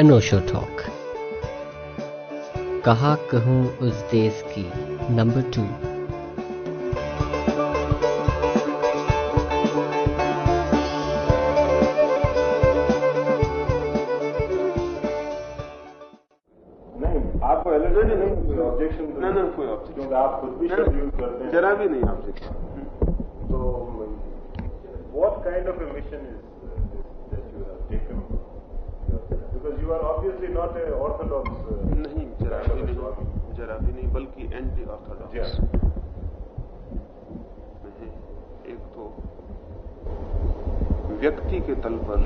अनोशो talk कहा कहूँ उस देश की नंबर टू नहीं आपको एलर्जी नहीं? कोई ऑब्जेक्शन नहीं नहीं कोई ऑब्जेक्शन क्योंकि आप खुद भी शब्द यूज़ करते हैं जरा भी नहीं ऑब्जेक्शन तो what kind of a mission is uh, this that you have taken because you are obviously not a orthodox uh, नहीं जरा भी नहीं जरा भी नहीं बल्कि एंटी ऑर्थोडॉक्स नहीं एक तो व्यक्ति के तल पर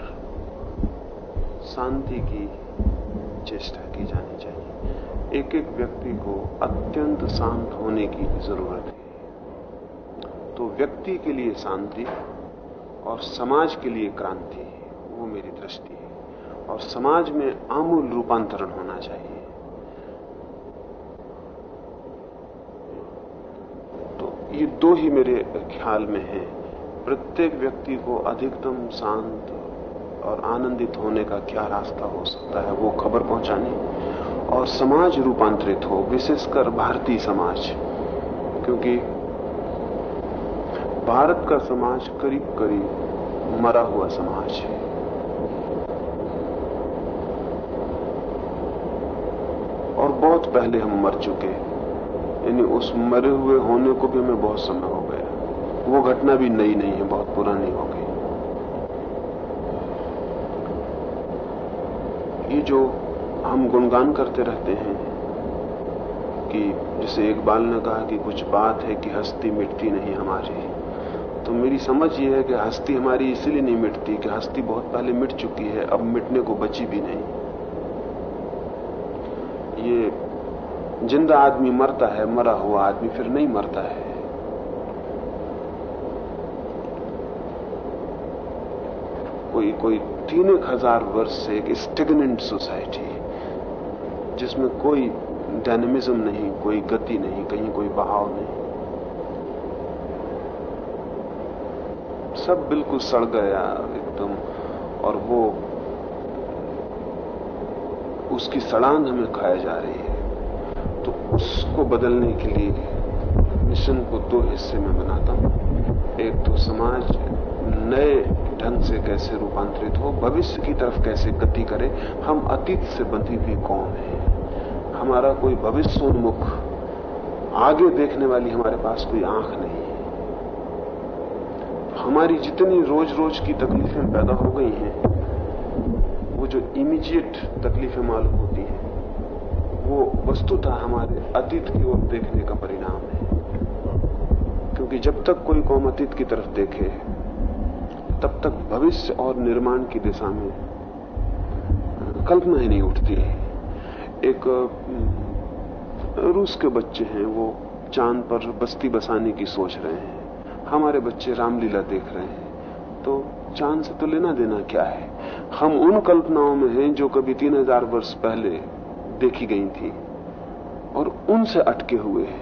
शांति की चेष्टा की जानी चाहिए एक एक व्यक्ति को अत्यंत शांत होने की ज़रूरत है तो व्यक्ति के लिए शांति और समाज के लिए क्रांति वो मेरी दृष्टि है। और समाज में आमूल रूपांतरण होना चाहिए। तो ये दो ही मेरे ख्याल में है। प्रत्येक व्यक्ति को अधिकतम शांत और आनंदित होने का क्या रास्ता हो सकता है, वो खबर पहुंचानी। और समाज रूपांतरित हो, विशेषकर भारतीय समाज, क्योंकि भारत का समाज करीब करीब मरा हुआ समाज है। और बहुत पहले हम मर चुके यानी उस मरे हुए होने को भी हमें बहुत समय हो गया। वो घटना भी नई नहीं है, बहुत पुरानी हो गई। ये जो हम गुणगान करते रहते हैं कि जैसे इकबाल ने कहा कि कुछ बात है कि हस्ती मिटती नहीं हमारी। तो मेरी समझ ये है कि हस्ती हमारी इसलिए नहीं मिटती कि हस्ती बहुत पहले मिट चुकी है, अब मिटने को बची भी नहीं। ये ज़िंदा आदमी मरता है, मरा हुआ आदमी फिर नहीं मरता है। कोई कोई तीन एक हज़ार वर्ष से एक स्टेगनेंट सोसाइटी जिसमें कोई डायनेमिज्म नहीं, कोई गति नहीं, कहीं कोई बहाव नहीं। सब बिल्कुल सड़ गया एकदम, और वो उसकी सड़ान हमें खाया जा रही है। तो उसको बदलने के लिए मिशन को दो हिस्से में बनाता हूँ। एक तो समाज नए ढंग से कैसे रूपांतरित हो, भविष्य की तरफ़ कैसे गति करे, हम अतीत से बंधी हुई कौन है। हमारा कोई भविष्योन्मुख आगे देखने वाली हमारे पास कोई आँख नहीं है। हमारी जितनी रोज रोज की तकलीफें पैदा हो गई हैं, वो जो इमीडिएट तकलीफें मालूम होती हैं, वो वस्तुतः हमारे अतीत की ओर देखने का परिणाम है। क्योंकि जब तक कोई कौम अतीत की तरफ़ देखे, तब तक भविष्य और निर्माण की दिशा में कल्पना ही नहीं उठती है। एक रूस के बच्चे हैं, वो चाँद पर बस्ती बसाने की सोच रहे हैं। हमारे बच्चे रामलीला देख रहे हैं तो चाँद से तो लेना देना क्या है? हम उन कल्पनाओं में हैं जो कभी तीन हज़ार वर्ष पहले देखी गई थी और उनसे अटके हुए हैं।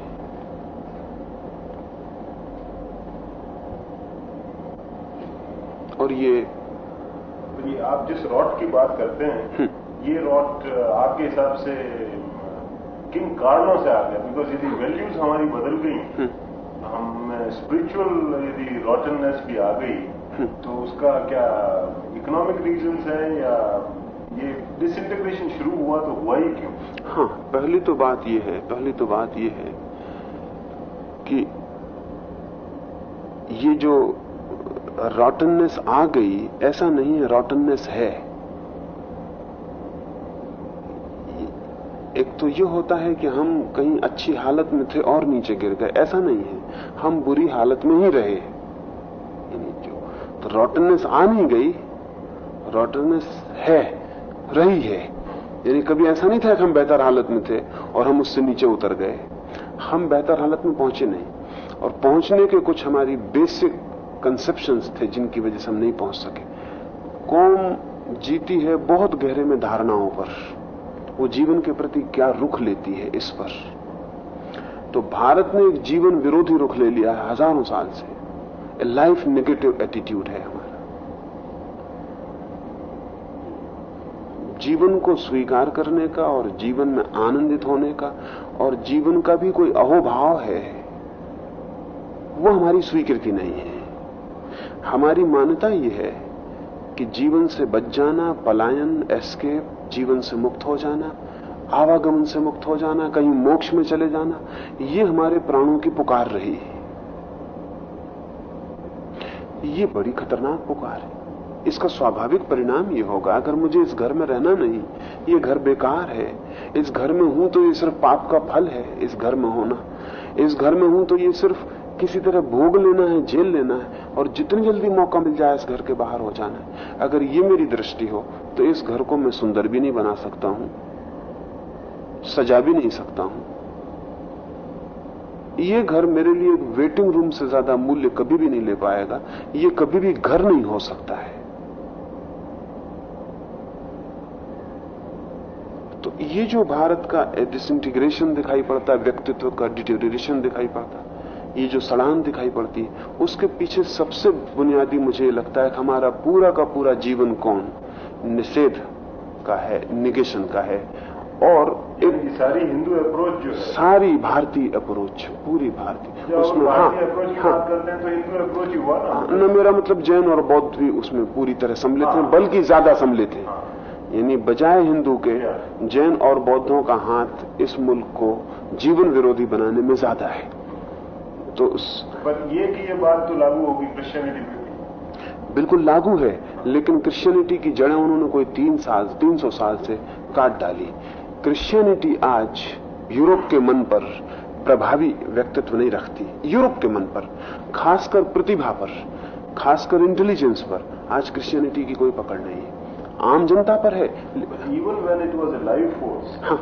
और ये तो ये आप जिस रॉट की बात करते हैं ये रॉट आपके हिसाब से किन कारणों से आ गया? बिकॉज़ यदि वैल्यूज़ हमारी बदल गई स्पिरिचुअल यदि रॉटननेस भी आ गई तो उसका क्या इकोनॉमिक रीजंस है या ये डिसइंटीग्रेशन शुरू हुआ तो हुआ ही क्यों? हाँ पहली तो बात ये है पहली तो बात ये है कि ये जो रॉटननेस आ गई ऐसा नहीं है रॉटननेस है। एक तो ये होता है कि हम कहीं अच्छी हालत में थे और नीचे गिर गए ऐसा नहीं है। हम बुरी हालत में ही रहे जो तो रॉटननेस आ नहीं गई रॉटननेस है, रही है। यानी कभी ऐसा नहीं था कि हम बेहतर हालत में थे और हम उससे नीचे उतर गए। हम बेहतर हालत में पहुँचे नहीं और पहुँचने के कुछ हमारी बेसिक कंसेप्शन थे जिनकी वजह से हम नहीं पहुँच सके। कौम जीती है बहुत गहरे में धारणाओं पर। वो जीवन के प्रति क्या रुख लेती है इस पर? तो भारत ने एक जीवन विरोधी रुख ले लिया है हज़ारों साल से। लाइफ नेगेटिव एटीट्यूड है हमारा। जीवन को स्वीकार करने का और जीवन में आनंदित होने का और जीवन का भी कोई अहोभाव है, वो हमारी स्वीकृति नहीं है। हमारी मान्यता यह है कि जीवन से बच जाना, पलायन एस्केप जीवन से मुक्त हो जाना आवागमन से मुक्त हो जाना, कहीं मोक्ष में चले जाना, ये हमारे प्राणों की पुकार रही है। ये बड़ी खतरनाक पुकार है। इसका स्वाभाविक परिणाम ये होगा, अगर मुझे इस घर में रहना नहीं, ये घर बेकार है। इस घर में हूँ तो ये सिर्फ़ पाप का फल है, इस घर में होना। इस घर में हूँ तो ये सिर्फ़ किसी तरह भोग लेना है जेल लेना है, और जितनी जल्दी मौका मिल जाए इस घर के बाहर हो जाना। अगर ये मेरी दृष्टि हो तो इस घर को मैं सुंदर भी नहीं बना सकता हूँ। सजा भी नहीं सकता हूँ। ये घर मेरे लिए वेटिंग रूम से ज़्यादा मूल्य कभी भी नहीं ले पाएगा। ये कभी भी घर नहीं हो सकता है। तो ये जो भारत का डिसइंटीग्रेशन दिखाई पड़ता है व्यक्तित्व का डिटेरिएशन दिखाई पड़ता, ये जो सड़ान दिखाई पड़ती है उसके पीछे सबसे बुनियादी मुझे लगता है हमारा पूरा का पूरा जीवन कौन? निषेध का है निगेशन का है। और एक सारी हिंदू अप्रोच जो है। सारी भारतीय अप्रोच पूरी भारतीय। उसमें हाँ हाँ, करते हैं तो हिंदू अप्रोच हुआ ना। न मेरा मतलब जैन और बौद्ध भी उसमें पूरी तरह सम्मिलित हाँ, हैं। बल्कि ज़्यादा सम्मिलित हैं। हाँ, यानी बजाय हिंदू के जैन और बौद्धों का हाथ इस मुल्क को जीवन विरोधी बनाने में ज़्यादा है। तो उस पर ये कि ये बात तो लागू होगी क्रिश्चियनिटी में बिल्कुल लागू है लेकिन क्रिश्चियनिटी की जड़ें उन्होंने कोई तीन साल तीन सौ साल से काट डाली। क्रिश्चियनिटी आज यूरोप के मन पर प्रभावी व्यक्तित्व नहीं रखती। यूरोप के मन पर खासकर प्रतिभा पर खासकर इंटेलिजेंस पर आज क्रिश्चियनिटी की कोई पकड़ नहीं है। आम जनता पर है। Even when it was a life force हाँ।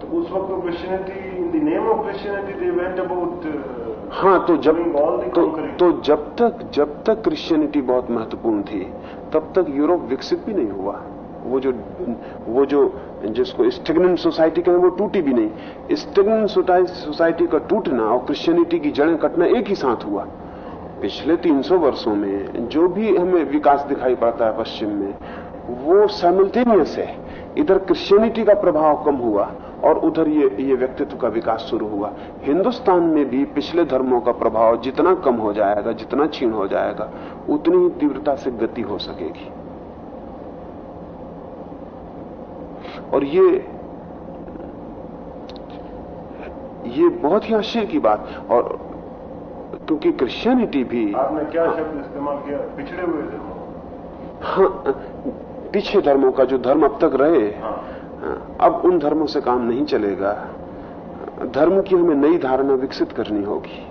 तो उस वक्त तो Christianity in the name of Christianity they went about हाँ तो जब तो, तो जब तक जब तक क्रिश्चियनिटी बहुत महत्वपूर्ण थी तब तक यूरोप विकसित भी नहीं हुआ। वो जो वो जो जिसको स्टेगनेंट सोसाइटी कहें वो टूटी भी नहीं। स्टेगनेंट सोसाइटी का टूटना और क्रिश्चियनिटी की जड़ें कटना एक ही साथ हुआ। पिछले 300 वर्षों में जो भी हमें विकास दिखाई पड़ता है पश्चिम में, वो साइमल्टेनियस है। इधर क्रिश्चियनिटी का प्रभाव कम हुआ और उधर ये ये व्यक्तित्व का विकास शुरू हुआ। हिंदुस्तान में भी पिछले धर्मों का प्रभाव जितना कम हो जाएगा, जितना क्षीण हो जाएगा, उतनी ही तीव्रता से गति हो सकेगी। और ये ये बहुत ही आश्चर्य की बात। और क्योंकि क्रिश्चियनिटी भी आपने क्या शब्द इस्तेमाल किया? पिछड़े हुए धर्म हाँ पीछे धर्मों का जो धर्म अब तक रहे हाँ। अब उन धर्मों से काम नहीं चलेगा। धर्म की हमें नई धारणा विकसित करनी होगी।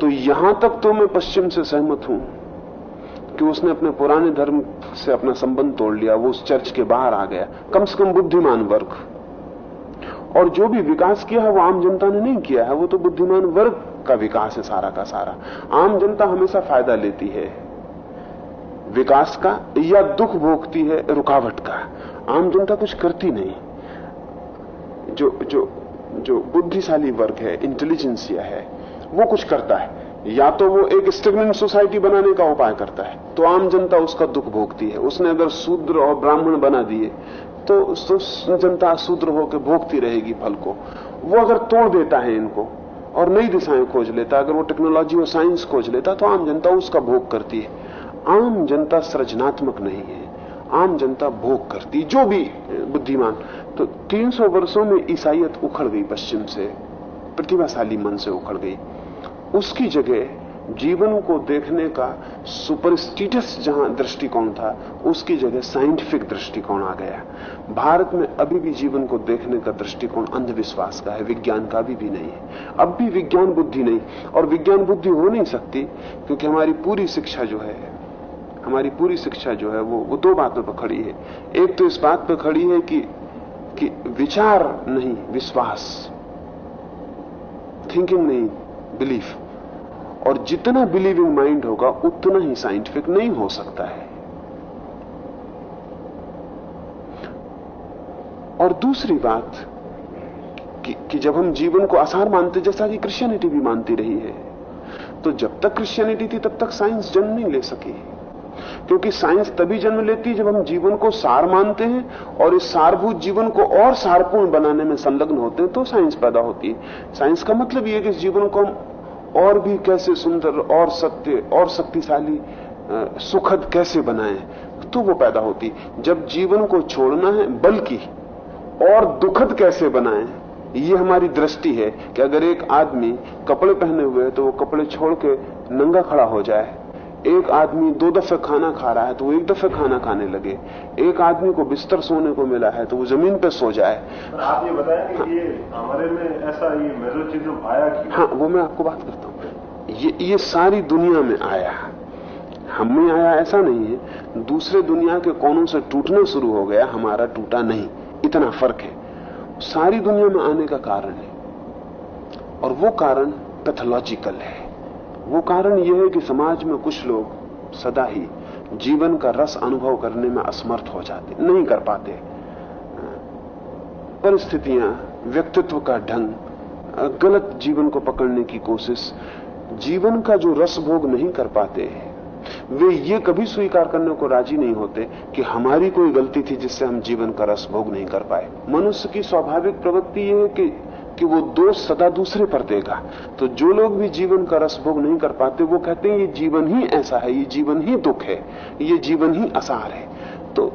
तो यहाँ तक तो मैं पश्चिम से सहमत हूँ। कि उसने अपने पुराने धर्म से अपना संबंध तोड़ लिया, वो उस चर्च के बाहर आ गया। कम से कम बुद्धिमान वर्ग। और जो भी विकास किया है, वो आम जनता ने नहीं किया है। वो तो बुद्धिमान वर्ग का विकास है सारा का सारा। आम जनता हमेशा फ़ायदा लेती है। विकास का या दुख भोगती है, रुकावट का। आम जनता कुछ करती नहीं। जो जो जो बुद्धिशाली वर्ग है इंटेलिजेंसिया है, वो कुछ करता है। या तो वो एक स्टेगनेंट सोसाइटी बनाने का उपाय करता है। तो आम जनता उसका दुख भोगती है। उसने अगर शूद्र और ब्राह्मण बना दिए तो, जनता शूद्र होकर भोगती रहेगी फल को। वो अगर तोड़ देता है इनको और नई दिशाएँ खोज लेता अगर वो टेक्नोलॉजी और साइंस खोज लेता तो आम जनता उसका भोग करती है। आम जनता सृजनात्मक नहीं है। आम जनता भोग करती जो भी बुद्धिमान। तो 300 वर्षों में ईसाइयत उखड़ गई पश्चिम से प्रतिभाशाली मन से उखड़ गई। उसकी जगह जीवन को देखने का सुपरस्टिटस जहाँ दृष्टिकोण था उसकी जगह साइंटिफिक दृष्टिकोण आ गया। भारत में अभी भी जीवन को देखने का दृष्टिकोण अंधविश्वास का है विज्ञान का भी, भी नहीं है। अब भी विज्ञान बुद्धि नहीं और विज्ञान बुद्धि हो नहीं सकती क्योंकि हमारी पूरी शिक्षा जो है हमारी पूरी शिक्षा जो है वो वो दो बातों पर खड़ी है। एक तो इस बात पर खड़ी है कि कि विचार नहीं विश्वास। थिंकिंग नहीं बिलीफ और जितना बिलीविंग माइंड होगा उतना ही साइंटिफिक नहीं हो सकता है। और दूसरी बात कि, कि जब हम जीवन को आसार मानते जैसा कि क्रिश्चियनिटी भी मानती रही है तो जब तक क्रिश्चियनिटी थी तब तक साइंस जन्म नहीं ले सकी। क्योंकि साइंस तभी जन्म लेती है जब हम जीवन को सार मानते हैं और इस सारभूत जीवन को और सारपूर्ण बनाने में संलग्न होते हैं तो साइंस पैदा होती है। साइंस का मतलब यह कि इस जीवन को हम और भी कैसे सुंदर, और सत्य, और शक्तिशाली सुखद कैसे बनाएँ तो वो पैदा होती जब जीवन को छोड़ना है, बल्कि और दुखद कैसे बनाएँ, ये हमारी दृष्टि है कि अगर एक आदमी कपड़े पहने हुए है तो वो कपड़े छोड़ के नंगा खड़ा हो जाए। एक आदमी दो दफे खाना खा रहा है तो वो एक दफे खाना खाने लगे। एक आदमी को बिस्तर सोने को मिला है तो वो ज़मीन पे सो जाए। आप ये बताएँ कि हाँ। ये हमारे में ऐसा ये मेजोचिज्म आया कि हाँ वो मैं आपको बात करता हूँ। ये ये सारी दुनिया में आया हम में आया ऐसा नहीं है। दूसरे दुनिया के कोनों से टूटना शुरू हो गया हमारा टूटा नहीं। इतना फ़र्क है। सारी दुनिया में आने का कारण है। और वो कारण पैथोलॉजिकल है। वो कारण यह है कि समाज में कुछ लोग सदा ही जीवन का रस अनुभव करने में असमर्थ हो जाते, नहीं कर पाते। परिस्थितियाँ, व्यक्तित्व का ढंग, गलत जीवन को पकड़ने की कोशिश, जीवन का जो रस भोग नहीं कर पाते वे ये कभी स्वीकार करने को राज़ी नहीं होते कि हमारी कोई गलती थी जिससे हम जीवन का रस भोग नहीं कर पाए। मनुष्य की स्वाभाविक प्रवृत्ति यह है कि कि वो दोष सदा दूसरे पर देगा। तो जो लोग भी जीवन का रस भोग नहीं कर पाते, वो कहते हैं, ये जीवन ही ऐसा है, ये जीवन ही दुख है, ये जीवन ही असार है। तो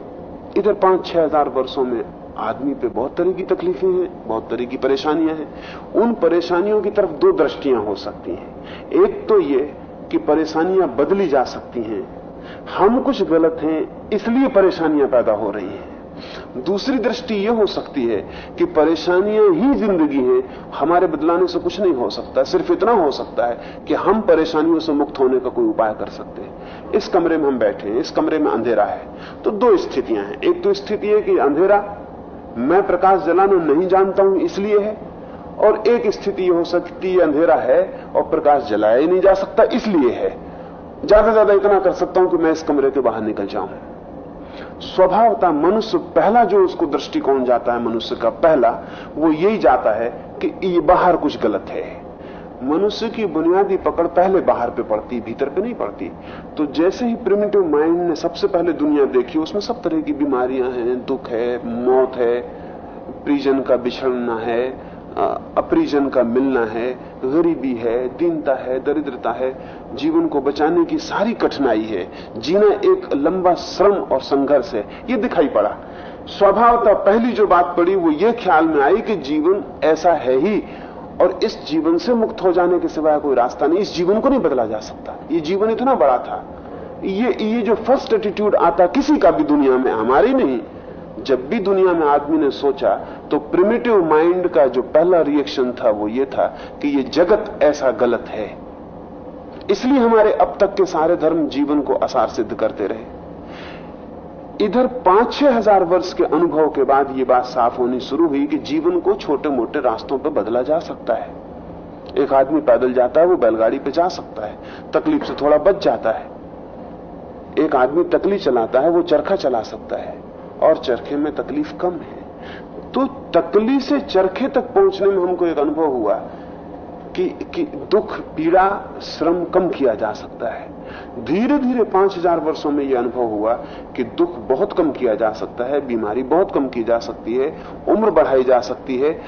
इधर पाँच छह हज़ार वर्षों में आदमी पे बहुत तरह की तकलीफें हैं, बहुत तरह की परेशानियाँ हैं। उन परेशानियों की तरफ़ दो दृष्टियाँ हो सकती हैं। एक तो ये कि परेशानियाँ बदली जा सकती हैं। हम कुछ गलत हैं, इसलिए परेशानियाँ पैदा हो रही हैं। दूसरी दृष्टि यह हो सकती है कि परेशानियाँ ही ज़िंदगी है, हमारे बदलाने से कुछ नहीं हो सकता, सिर्फ़ इतना हो सकता है कि हम परेशानियों से मुक्त होने का कोई उपाय कर सकते हैं। इस कमरे में हम बैठे हैं, इस कमरे में अंधेरा है तो दो स्थितियाँ हैं। एक तो स्थिति है कि अंधेरा, मैं प्रकाश जलाना नहीं जानता हूँ, इसलिए है, और एक स्थिति हो सकती है, अंधेरा है, और प्रकाश जलाया नहीं जा सकता, इसलिए है। ज़्यादा ज़्यादा इतना कर सकता हूँ कि मैं इस कमरे के बाहर निकल जाऊँ। स्वभावता मनुष्य पहला जो उसको दृष्टिकोण जाता है, मनुष्य का पहला, वो यही जाता है कि ये बाहर कुछ गलत है। मनुष्य की बुनियादी पकड़ पहले बाहर पे पड़ती, भीतर पे नहीं पड़ती। तो जैसे ही प्रिमिटिव माइंड ने सबसे पहले दुनिया देखी, उसमें सब तरह की बीमारियाँ हैं, दुख है, मौत है प्रिजन का बिछड़ना है अपरिजन का मिलना है, गरीबी है, दीनता है, दरिद्रता है, जीवन को बचाने की सारी कठिनाई है। जीना एक लंबा श्रम और संघर्ष है, ये दिखाई पड़ा। स्वभावतः पहली जो बात पड़ी, वो ये ख्याल में आई कि जीवन ऐसा है ही, और इस जीवन से मुक्त हो जाने के सिवाय कोई रास्ता नहीं, इस जीवन को नहीं बदला जा सकता। ये जीवन इतना बड़ा था। ये ये जो फ़र्स्ट एटीट्यूड आता, किसी का भी दुनिया में, हमारी नहीं। जब भी दुनिया में आदमी ने सोचा तो प्रिमिटिव माइंड का जो पहला रिएक्शन था, वो ये था कि ये जगत ऐसा गलत है। इसलिए हमारे अब तक के सारे धर्म जीवन को असार सिद्ध करते रहे। इधर पाँच छह हज़ार वर्ष के अनुभव के बाद ये बात साफ़ होनी शुरू हुई कि जीवन को छोटे मोटे रास्तों पर बदला जा सकता है। एक आदमी पैदल जाता है, वो बैलगाड़ी पे जा सकता है। तकलीफ़ से थोड़ा बच जाता है। एक आदमी तकली चलाता है, वो चरखा चला सकता है। और चरखे में तकलीफ़ कम है। तो तकली से चरखे तक पहुँचने में हमको एक अनुभव हुआ कि, कि दुख पीड़ा श्रम कम किया जा सकता है। धीरे धीरे पाँच हज़ार वर्षों में यह अनुभव हुआ कि दुख बहुत कम किया जा सकता है बीमारी बहुत कम की जा सकती है उम्र बढ़ाई जा सकती है।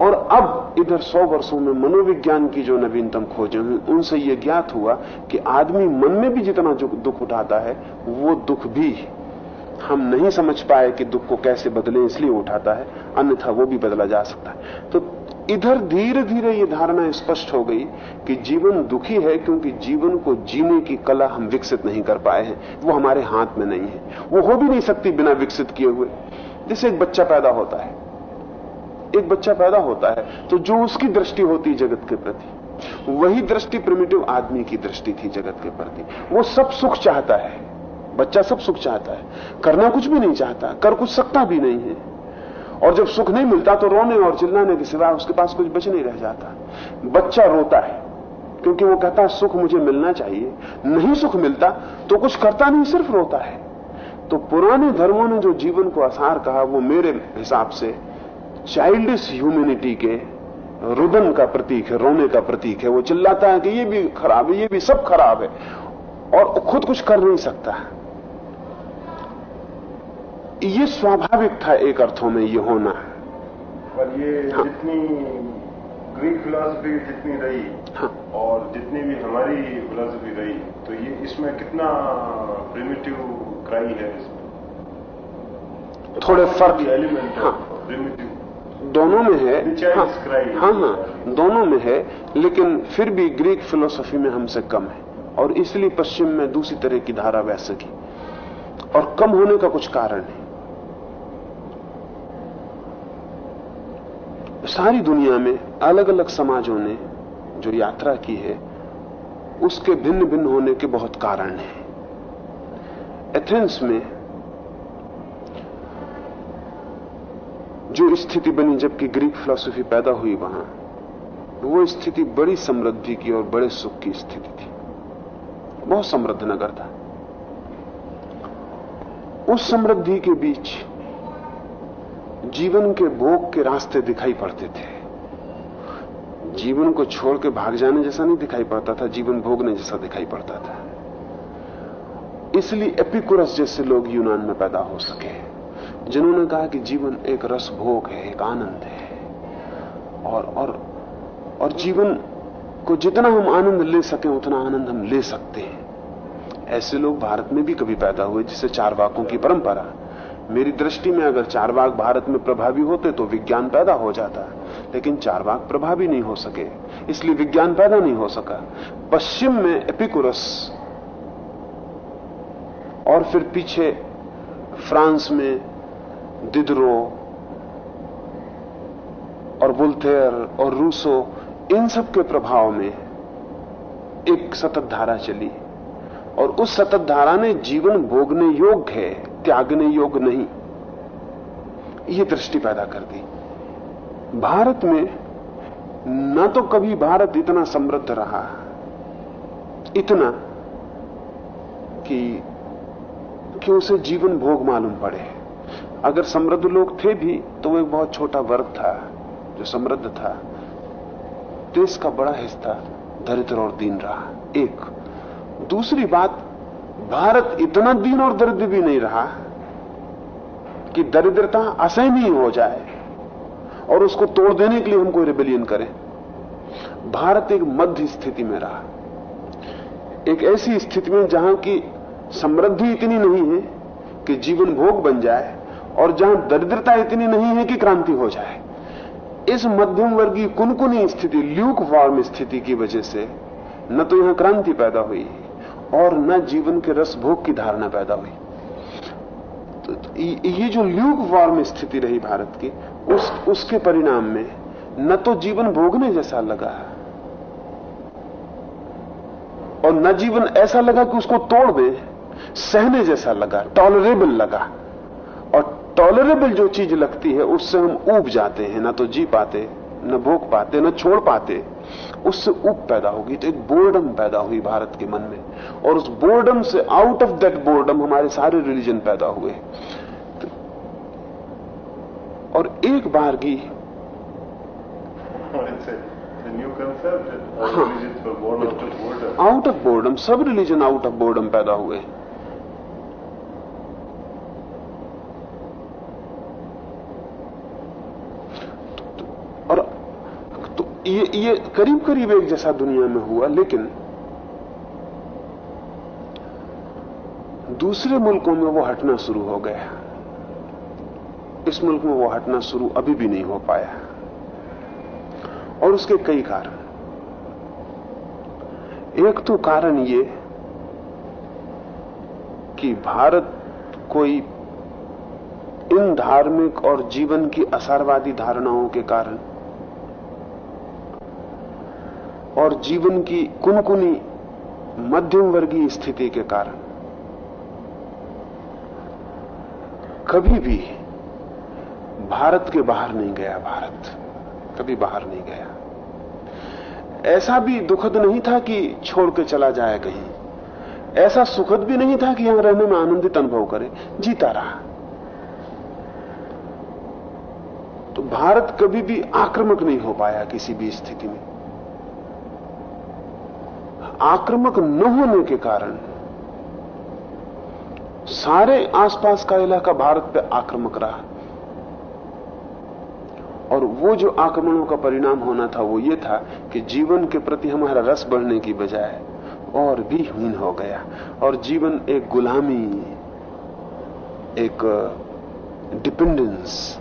और अब इधर सौ वर्षों में मनोविज्ञान की जो नवीनतम खोजें हुई उनसे यह ज्ञात हुआ कि आदमी मन में भी जितना दुख उठाता है वो दुख भी हम नहीं समझ पाए कि दुख को कैसे बदले, इसलिए उठाता है। अन्यथा वो भी बदला जा सकता है। तो इधर धीरे धीरे ये धारणा स्पष्ट हो गई कि जीवन दुखी है क्योंकि जीवन को जीने की कला हम विकसित नहीं कर पाए हैं। वो हमारे हाथ में नहीं है। वो हो भी नहीं सकती बिना विकसित किए हुए। जैसे एक बच्चा पैदा होता है। एक बच्चा पैदा होता है तो जो उसकी दृष्टि होती जगत के प्रति, वही दृष्टि प्रिमिटिव आदमी की दृष्टि थी जगत के प्रति। वो सब सुख चाहता है। बच्चा सब सुख चाहता है। करना कुछ भी नहीं चाहता, कर कुछ सकता भी नहीं है। और जब सुख नहीं मिलता तो रोने और चिल्लाने के सिवा उसके पास कुछ बच नहीं रह जाता। बच्चा रोता है, क्योंकि वो कहता है, सुख मुझे मिलना चाहिए। नहीं सुख मिलता तो कुछ करता नहीं, सिर्फ़ रोता है। तो पुराने धर्मों ने जो जीवन को आसार कहा, वो मेरे हिसाब से चाइल्डिश ह्यूमिनिटी के रुदन का प्रतीक है, रोने का प्रतीक है। वो चिल्लाता है कि ये भी खराब है, ये भी सब खराब है। और खुद कुछ कर नहीं सकता। ये स्वाभाविक था एक अर्थों में ये होना। पर ये हाँ। जितनी ग्रीक फिलोसफी जितनी रही हाँ। और जितनी भी हमारी फिलोसफी रही तो ये इसमें कितना प्रिमिटिव क्राई है इसमें? थोड़े फ़र्क एलिमेंट हाँ प्रिमिटिव दोनों में है। हाँ, हाँ। हाँ दोनों में है लेकिन फिर भी ग्रीक फिलोसफी में हमसे कम है और इसलिए पश्चिम में दूसरी तरह की धारा बह सकी और कम होने का कुछ कारण है। सारी दुनिया में अलग अलग समाजों ने जो यात्रा की है, उसके भिन्न भिन्न होने के बहुत कारण हैं। एथेंस में जो स्थिति बनी जबकि ग्रीक फिलोसफी पैदा हुई वहाँ, वो स्थिति बड़ी समृद्धि की और बड़े सुख की स्थिति थी। बहुत समृद्ध नगर था। उस समृद्धि के बीच जीवन के भोग के रास्ते दिखाई पड़ते थे। जीवन को छोड़ के भाग जाने जैसा नहीं दिखाई पड़ता था, जीवन भोगने जैसा दिखाई पड़ता था। इसलिए एपिकुरस जैसे लोग यूनान में पैदा हो सके, जिन्होंने कहा कि जीवन एक रस भोग है, एक आनंद है। और और और जीवन को जितना हम आनंद ले सके, उतना आनंद हम ले सकते हैं। ऐसे लोग भारत में भी कभी पैदा हुए, जिसे चार वाकों की परंपरा मेरी दृष्टि में अगर चार वाक भारत में प्रभावी होते तो विज्ञान पैदा हो जाता। लेकिन चार वाक प्रभावी नहीं हो सके, इसलिए विज्ञान पैदा नहीं हो सका। पश्चिम में एपिकुरस और फिर पीछे फ्रांस में दिदरो और बुलथेर और रूसो, इन सब के प्रभाव में एक सतत धारा चली। और उस सतत धारा ने जीवन भोगने योग्य है। त्यागने योग्य नहीं। ये दृष्टि पैदा कर दी। भारत में न तो कभी भारत इतना समृद्ध रहा। इतना कि कि उसे जीवन भोग मालूम पड़े। अगर समृद्ध लोग थे भी तो वो एक बहुत छोटा वर्ग था, जो समृद्ध था। देश का बड़ा हिस्सा, दरिद्र और दीन रहा। एक, दूसरी बात भारत इतना दीन और दरिद्र भी नहीं रहा कि दरिद्रता असहनीय हो जाए और उसको तोड़ देने के लिए हम कोई रिबेलियन करें। भारत एक मध्य स्थिति में रहा। एक ऐसी स्थिति में जहाँ की समृद्धि इतनी नहीं है कि जीवन भोग बन जाए और जहाँ दरिद्रता इतनी नहीं है कि क्रांति हो जाए। इस मध्यम वर्गीय कुनकुनी स्थिति, ल्यूक वार्म स्थिति की वजह से न तो यहाँ क्रांति पैदा हुई और न जीवन के रस भोग की धारणा पैदा हुई। तो ये जो ल्यूक वार्म स्थिति रही भारत की, उस, उसके परिणाम में न तो जीवन भोगने जैसा लगा और न जीवन ऐसा लगा कि उसको तोड़ दे, सहने जैसा लगा टॉलरेबल लगा। और टॉलरेबल जो चीज़ लगती है, उससे हम ऊब जाते हैं, ना तो जी पाते, न भोग पाते, न छोड़ पाते। उससे ऊप पैदा होगी तो एक बोर्डम पैदा हुई भारत के मन में। और उस बोर्डम से आउट ऑफ़ दैट बोर्डम हमारे सारे रिलीजन पैदा हुए। तो, और एक बार की आउट ऑफ़ बोर्डम सब रिलीजन आउट ऑफ़ बोर्डम पैदा हुए। ये ये करीब करीब एक जैसा दुनिया में हुआ, लेकिन दूसरे मुल्कों में वो हटना शुरू हो गया। इस मुल्क में वो हटना शुरू अभी भी नहीं हो पाया। और उसके कई कारण। एक तो कारण ये कि भारत कोई इन धार्मिक और जीवन की असारवादी धारणाओं के कारण और जीवन की कुनकुनी मध्यम वर्गीय स्थिति के कारण। कभी भी भारत के बाहर नहीं गया भारत। कभी बाहर नहीं गया। ऐसा भी दुखद नहीं था कि छोड़ के चला जाए कहीं। ऐसा सुखद भी नहीं था कि यहाँ रहने में आनंदित अनुभव करे, जीता रहा। तो भारत कभी भी आक्रमक नहीं हो पाया किसी भी स्थिति में। आक्रामक न होने के कारण सारे आसपास का इलाका भारत पे आक्रमक रहा। और वो जो आक्रमणों का परिणाम होना था, वो ये था कि जीवन के प्रति हमारा रस बढ़ने की बजाय और भी हीन हो गया। और जीवन एक गुलामी, एक डिपेंडेंस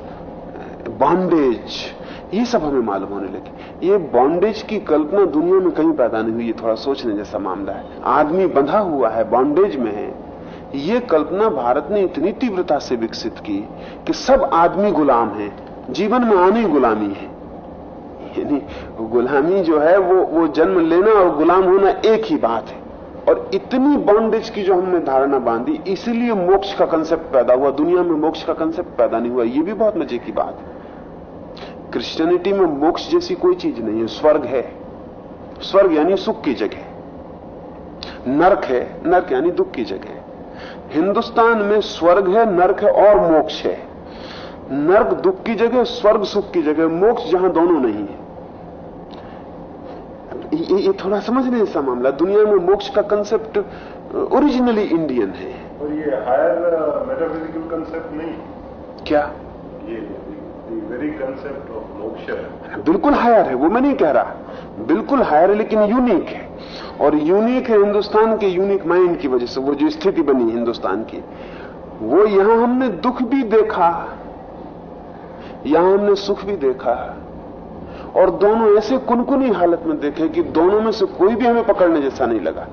बॉन्डेज ये सब हमें मालूम होने लगे। ये बॉन्डेज की कल्पना दुनिया में कहीं पैदा नहीं हुई, ये थोड़ा सोचने जैसा मामला है। आदमी बंधा हुआ है बॉन्डेज में है। ये कल्पना भारत ने इतनी तीव्रता से विकसित की कि सब आदमी गुलाम है। जीवन में आनी गुलामी है। यानी गुलामी जो है, वो वो जन्म लेना और गुलाम होना एक ही बात है। और इतनी बॉन्डेज की जो हमने धारणा बांधी, इसीलिए मोक्ष का कंसेप्ट पैदा हुआ। दुनिया में मोक्ष का कंसेप्ट पैदा नहीं हुआ। ये भी बहुत मज़े की बात है। क्रिश्चियनिटी में मोक्ष जैसी कोई चीज़ नहीं है। स्वर्ग है। स्वर्ग यानी सुख की जगह। नरक है। नरक यानी दुख की जगह। हिंदुस्तान में स्वर्ग है नरक है और मोक्ष है। नर्क दुख की जगह स्वर्ग सुख की जगह। मोक्ष जहाँ दोनों नहीं है। ये, ये थोड़ा समझने जैसा मामला। दुनिया में मोक्ष का कंसेप्ट ओरिजिनली इंडियन है। और ये हायर मेटाफिजिकल कंसेप्ट नहीं क्या? ये वेरी कंसेप्ट ऑफ़ मोक्ष बिल्कुल हायर है, वो मैं नहीं कह रहा। बिल्कुल हायर है, लेकिन यूनिक है। और यूनिक है हिंदुस्तान के यूनिक माइंड की वजह से, वो जो स्थिति बनी हिंदुस्तान की, वो यहाँ हमने दुख भी देखा, यहाँ हमने सुख भी देखा। और दोनों ऐसे कुनकुनी हालत में देखे कि दोनों में से कोई भी हमें पकड़ने जैसा नहीं लगा।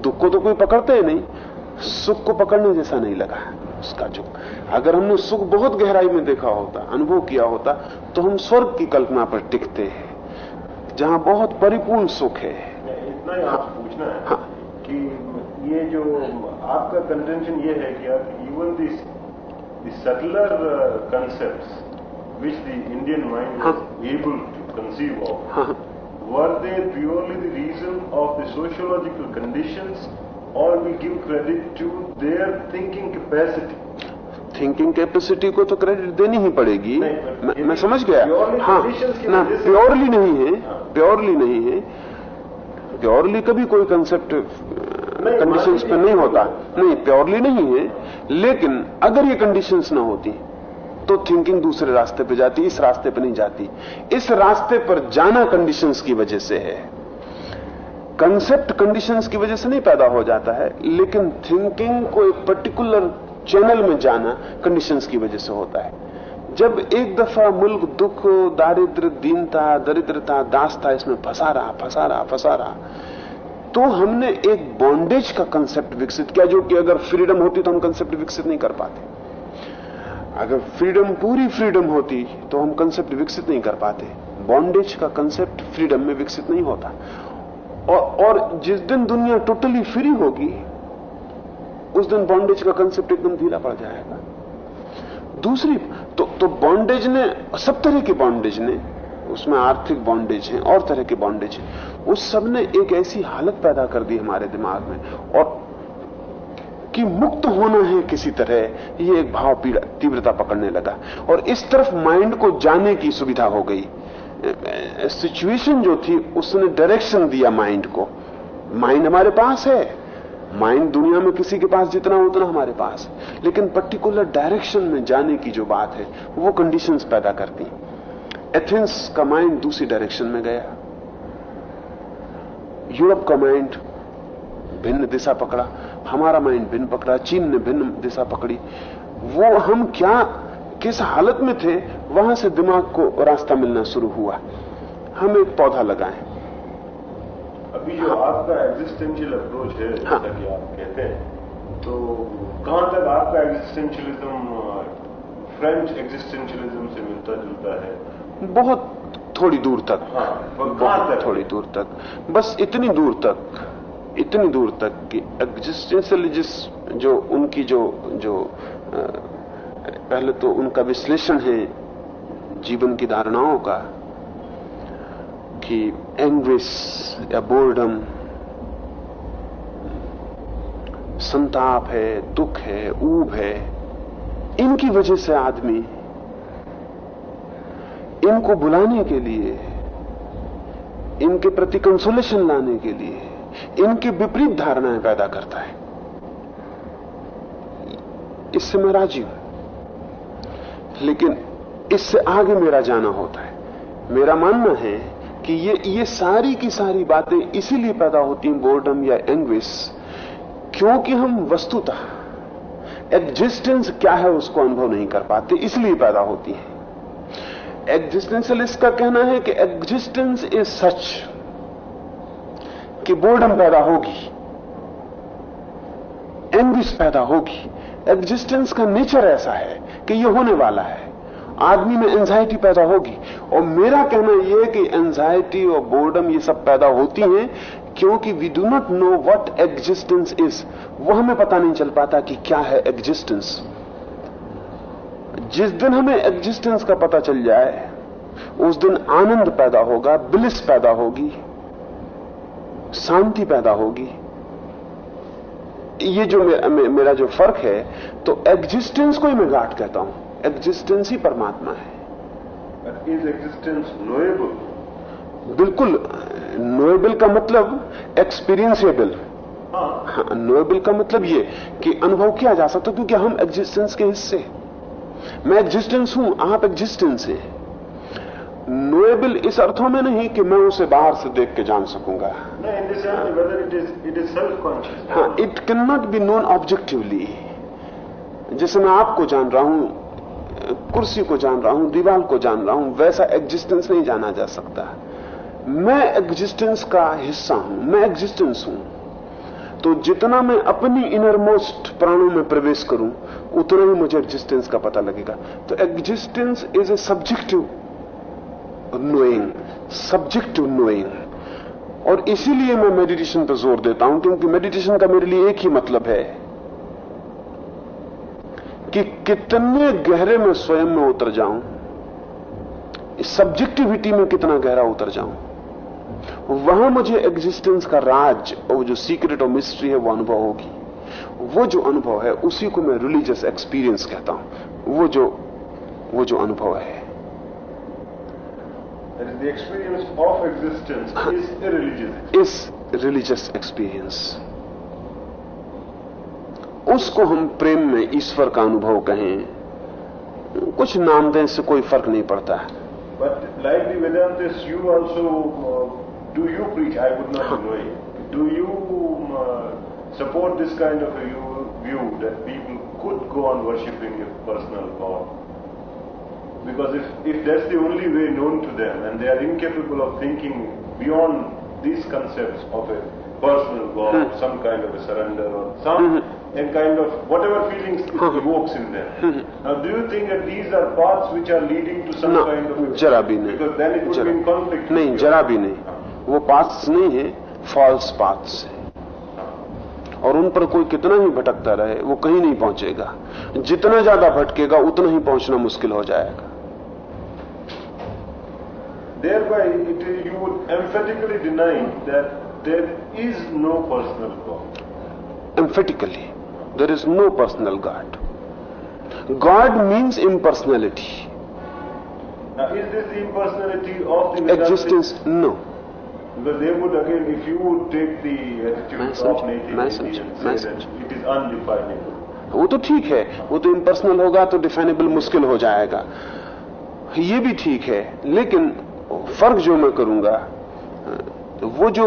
दुख को तो कोई पकड़ते ही नहीं, सुख को पकड़ने जैसा नहीं लगा। उसका जो अगर हमने सुख बहुत गहराई में देखा होता अनुभव किया होता तो हम स्वर्ग की कल्पना पर टिकते हैं जहाँ बहुत परिपूर्ण सुख है इतना ही आप पूछना है हाँ। कि ये जो आपका कंटेंशन ये है कि even this subtler uh, concepts which the Indian mind huh. was able to conceive of, huh. were they purely the or we give credit to their thinking capacity? Thinking capacity को तो credit देनी ही पड़ेगी। मैं, मैं समझ गया। हाँ ना प्योरली नहीं है प्योरली नहीं है। प्योरली कभी कोई कंसेप्ट कंडीशंस पे नहीं होता। नहीं। प्योरली नहीं है लेकिन अगर ये कंडीशंस ना होती तो थिंकिंग दूसरे रास्ते पे जाती इस रास्ते पे नहीं जाती। इस रास्ते पर जाना कंडीशंस की वजह से है। कंसेप्ट कंडीशंस की वजह से नहीं पैदा हो जाता है, लेकिन थिंकिंग को एक पर्टिकुलर चैनल में जाना कंडीशंस की वजह से होता है। जब एक दफ़ा मुल्क दुख, दारिद्र, दीनता, दरिद्रता, दासता इसमें फंसा रहा फंसा रहा फंसा रहा तो हमने एक बॉन्डेज का कंसेप्ट विकसित किया, जो कि अगर फ्रीडम होती तो हम कंसेप्ट विकसित नहीं कर पाते। अगर फ्रीडम पूरी फ्रीडम होती तो हम कंसेप्ट विकसित नहीं कर पाते। बॉन्डेज का कंसेप्ट फ्रीडम में विकसित नहीं होता। और, और जिस दिन दुनिया टोटली फ्री होगी उस दिन बॉन्डेज का कंसेप्ट एकदम ढीला पड़ जाएगा। दूसरी तो तो बॉन्डेज ने सब तरह के बॉन्डेज ने उसमें आर्थिक बॉन्डेज है और तरह के बॉन्डेज है उस सबने एक ऐसी हालत पैदा कर दी हमारे दिमाग में और कि मुक्त होना है किसी तरह ये एक भाव तीव्रता पकड़ने लगा। और इस तरफ़ माइंड को जाने की सुविधा हो गई। सिचुएशन जो थी, उसने डायरेक्शन दिया माइंड को। माइंड हमारे पास है। माइंड दुनिया में किसी के पास जितना उतना हमारे पास है। लेकिन पर्टिकुलर डायरेक्शन में जाने की जो बात है, वो कंडीशंस पैदा करती। एथेंस का माइंड दूसरी डायरेक्शन में गया। यूरोप का माइंड भिन्न दिशा पकड़ा। हमारा माइंड भिन्न पकड़ा। चीन ने भिन्न दिशा पकड़ी। वो हम क्या किस हालत में थे वहाँ से दिमाग को रास्ता मिलना शुरू हुआ। हम एक पौधा लगाएँ। अभी जो हाँ। आपका एग्जिस्टेंशियल अप्रोच है हाँ। जैसा कि आप कहते हैं तो कहाँ तक आपका एग्जिस्टेंशियलिज्म फ्रेंच एग्जिस्टेंशियलिज्म से मिलता जुलता है? बहुत थोड़ी दूर तक। हाँ, बहुत थोड़ी दूर तक। बस इतनी दूर तक इतनी दूर तक कि एग्जिस्टेंशियलिस्ट जो उनकी जो जो पहले तो उनका विश्लेषण है जीवन की धारणाओं का कि एंग्विस या बोर्डम संताप है, दुख है, ऊब है, इनकी वजह से आदमी इनको बुलाने के लिए, इनके प्रति कंसोलेशन लाने के लिए, इनके विपरीत धारणाएँ पैदा करता है। इससे मैं राज़ी हूँ। लेकिन इससे आगे मेरा जाना होता है। मेरा मानना है कि ये ये सारी की सारी बातें इसीलिए पैदा होती हैं बोर्डम या एंग्विस क्योंकि हम वस्तुतः एग्जिस्टेंस क्या है उसको अनुभव नहीं कर पाते, इसलिए पैदा होती है। एग्जिस्टेंशियलिस्ट का कहना है कि एग्जिस्टेंस इज़ सच कि बोर्डम पैदा होगी एंग्विश पैदा होगी एग्जिस्टेंस का नेचर ऐसा है कि यह होने वाला है। आदमी में एंजाइटी पैदा होगी। और मेरा कहना यह है कि एंजाइटी और बोर्डम ये सब पैदा होती हैं क्योंकि we do not know what existence is वो हमें पता नहीं चल पाता कि क्या है एग्जिस्टेंस जिस दिन हमें एग्जिस्टेंस का पता चल जाए, उस दिन आनंद पैदा होगा ब्लिस पैदा होगी, शांति पैदा होगी। ये जो मेरा, मेरा जो फ़र्क है तो एग्जिस्टेंस को ही मैं गाठ कहता हूँ। एग्जिस्टेंस ही परमात्मा है। इज़ एग्जिस्टेंस नोएबल बिल्कुल नोएबल का मतलब एक्सपीरियंसेबल हाँ। नोएबल का मतलब ये कि अनुभव किया जा सकता क्योंकि हम एग्जिस्टेंस के हिस्से हैं। मैं एग्जिस्टेंस हूँ आप एग्जिस्टेंस है। नोएबल इस अर्थों में नहीं कि मैं उसे बाहर से देख के जान सकूँगा। हाँ it can not be known objectively जैसे मैं आपको जान रहा हूँ कुर्सी को जान रहा हूँ दीवार को जान रहा हूँ वैसा एग्जिस्टेंस नहीं जाना जा सकता। मैं एग्जिस्टेंस का हिस्सा हूँ मैं एग्जिस्टेंस हूँ। तो जितना मैं अपनी इनरमोस्ट प्राणों में प्रवेश करूँ उतना ही मुझे एग्जिस्टेंस का पता लगेगा। तो existence is a subjective knowing subjective knowing और इसीलिए मैं मेडिटेशन पर ज़ोर देता हूँ, क्योंकि मेडिटेशन का मेरे लिए एक ही मतलब है कि कितने गहरे में स्वयं में उतर जाऊँ सब्जेक्टिविटी में कितना गहरा उतर जाऊँ। वहाँ मुझे एग्जिस्टेंस का राज और जो सीक्रेट और मिस्ट्री है, वो अनुभव होगी। वो जो अनुभव है, उसी को मैं रिलीजियस एक्सपीरियंस कहता हूँ। वो जो वो जो अनुभव है। that is experience experience of existence is a religious is religious उसको हम प्रेम में ईश्वर का अनुभव कहें कुछ नाम दें से कोई फ़र्क नहीं पड़ता है। But like the Vedanta you also do you preach I would not know do you support this kind of you view that people could go on worshipping your personal god Because if, if that's the only way known to them and they are incapable of thinking beyond these concepts of a personal God, hmm. some kind of a surrender or some mm-hmm. a kind of whatever feelings it hmm. evokes in them. Mm-hmm. now, do you think that these are paths which are leading to some no, kind of a, जरा भी नहीं because then it would be in conflict. नहीं जरा भी नहीं वो paths नहीं है फॉल्स पाथ्स है और उन पर कोई कितना ही भटकता रहे वो कहीं नहीं पहुंचेगा जितना ज़्यादा भटकेगा उतना ही पहुँचना मुश्किल हो जाएगा thereby it, you would emphatically deny that there is no personal God. Emphatically, there is no personal God. God means impersonality. Now, is this the impersonality of the existence? No. Because they would again, if you would take the attitude of native and say that it is undefinable. वो तो ठीक है वो तो impersonal होगा तो definable मुश्किल हो जाएगा ये भी ठीक है लेकिन फ़र्क जो मैं करूँगा तो वो जो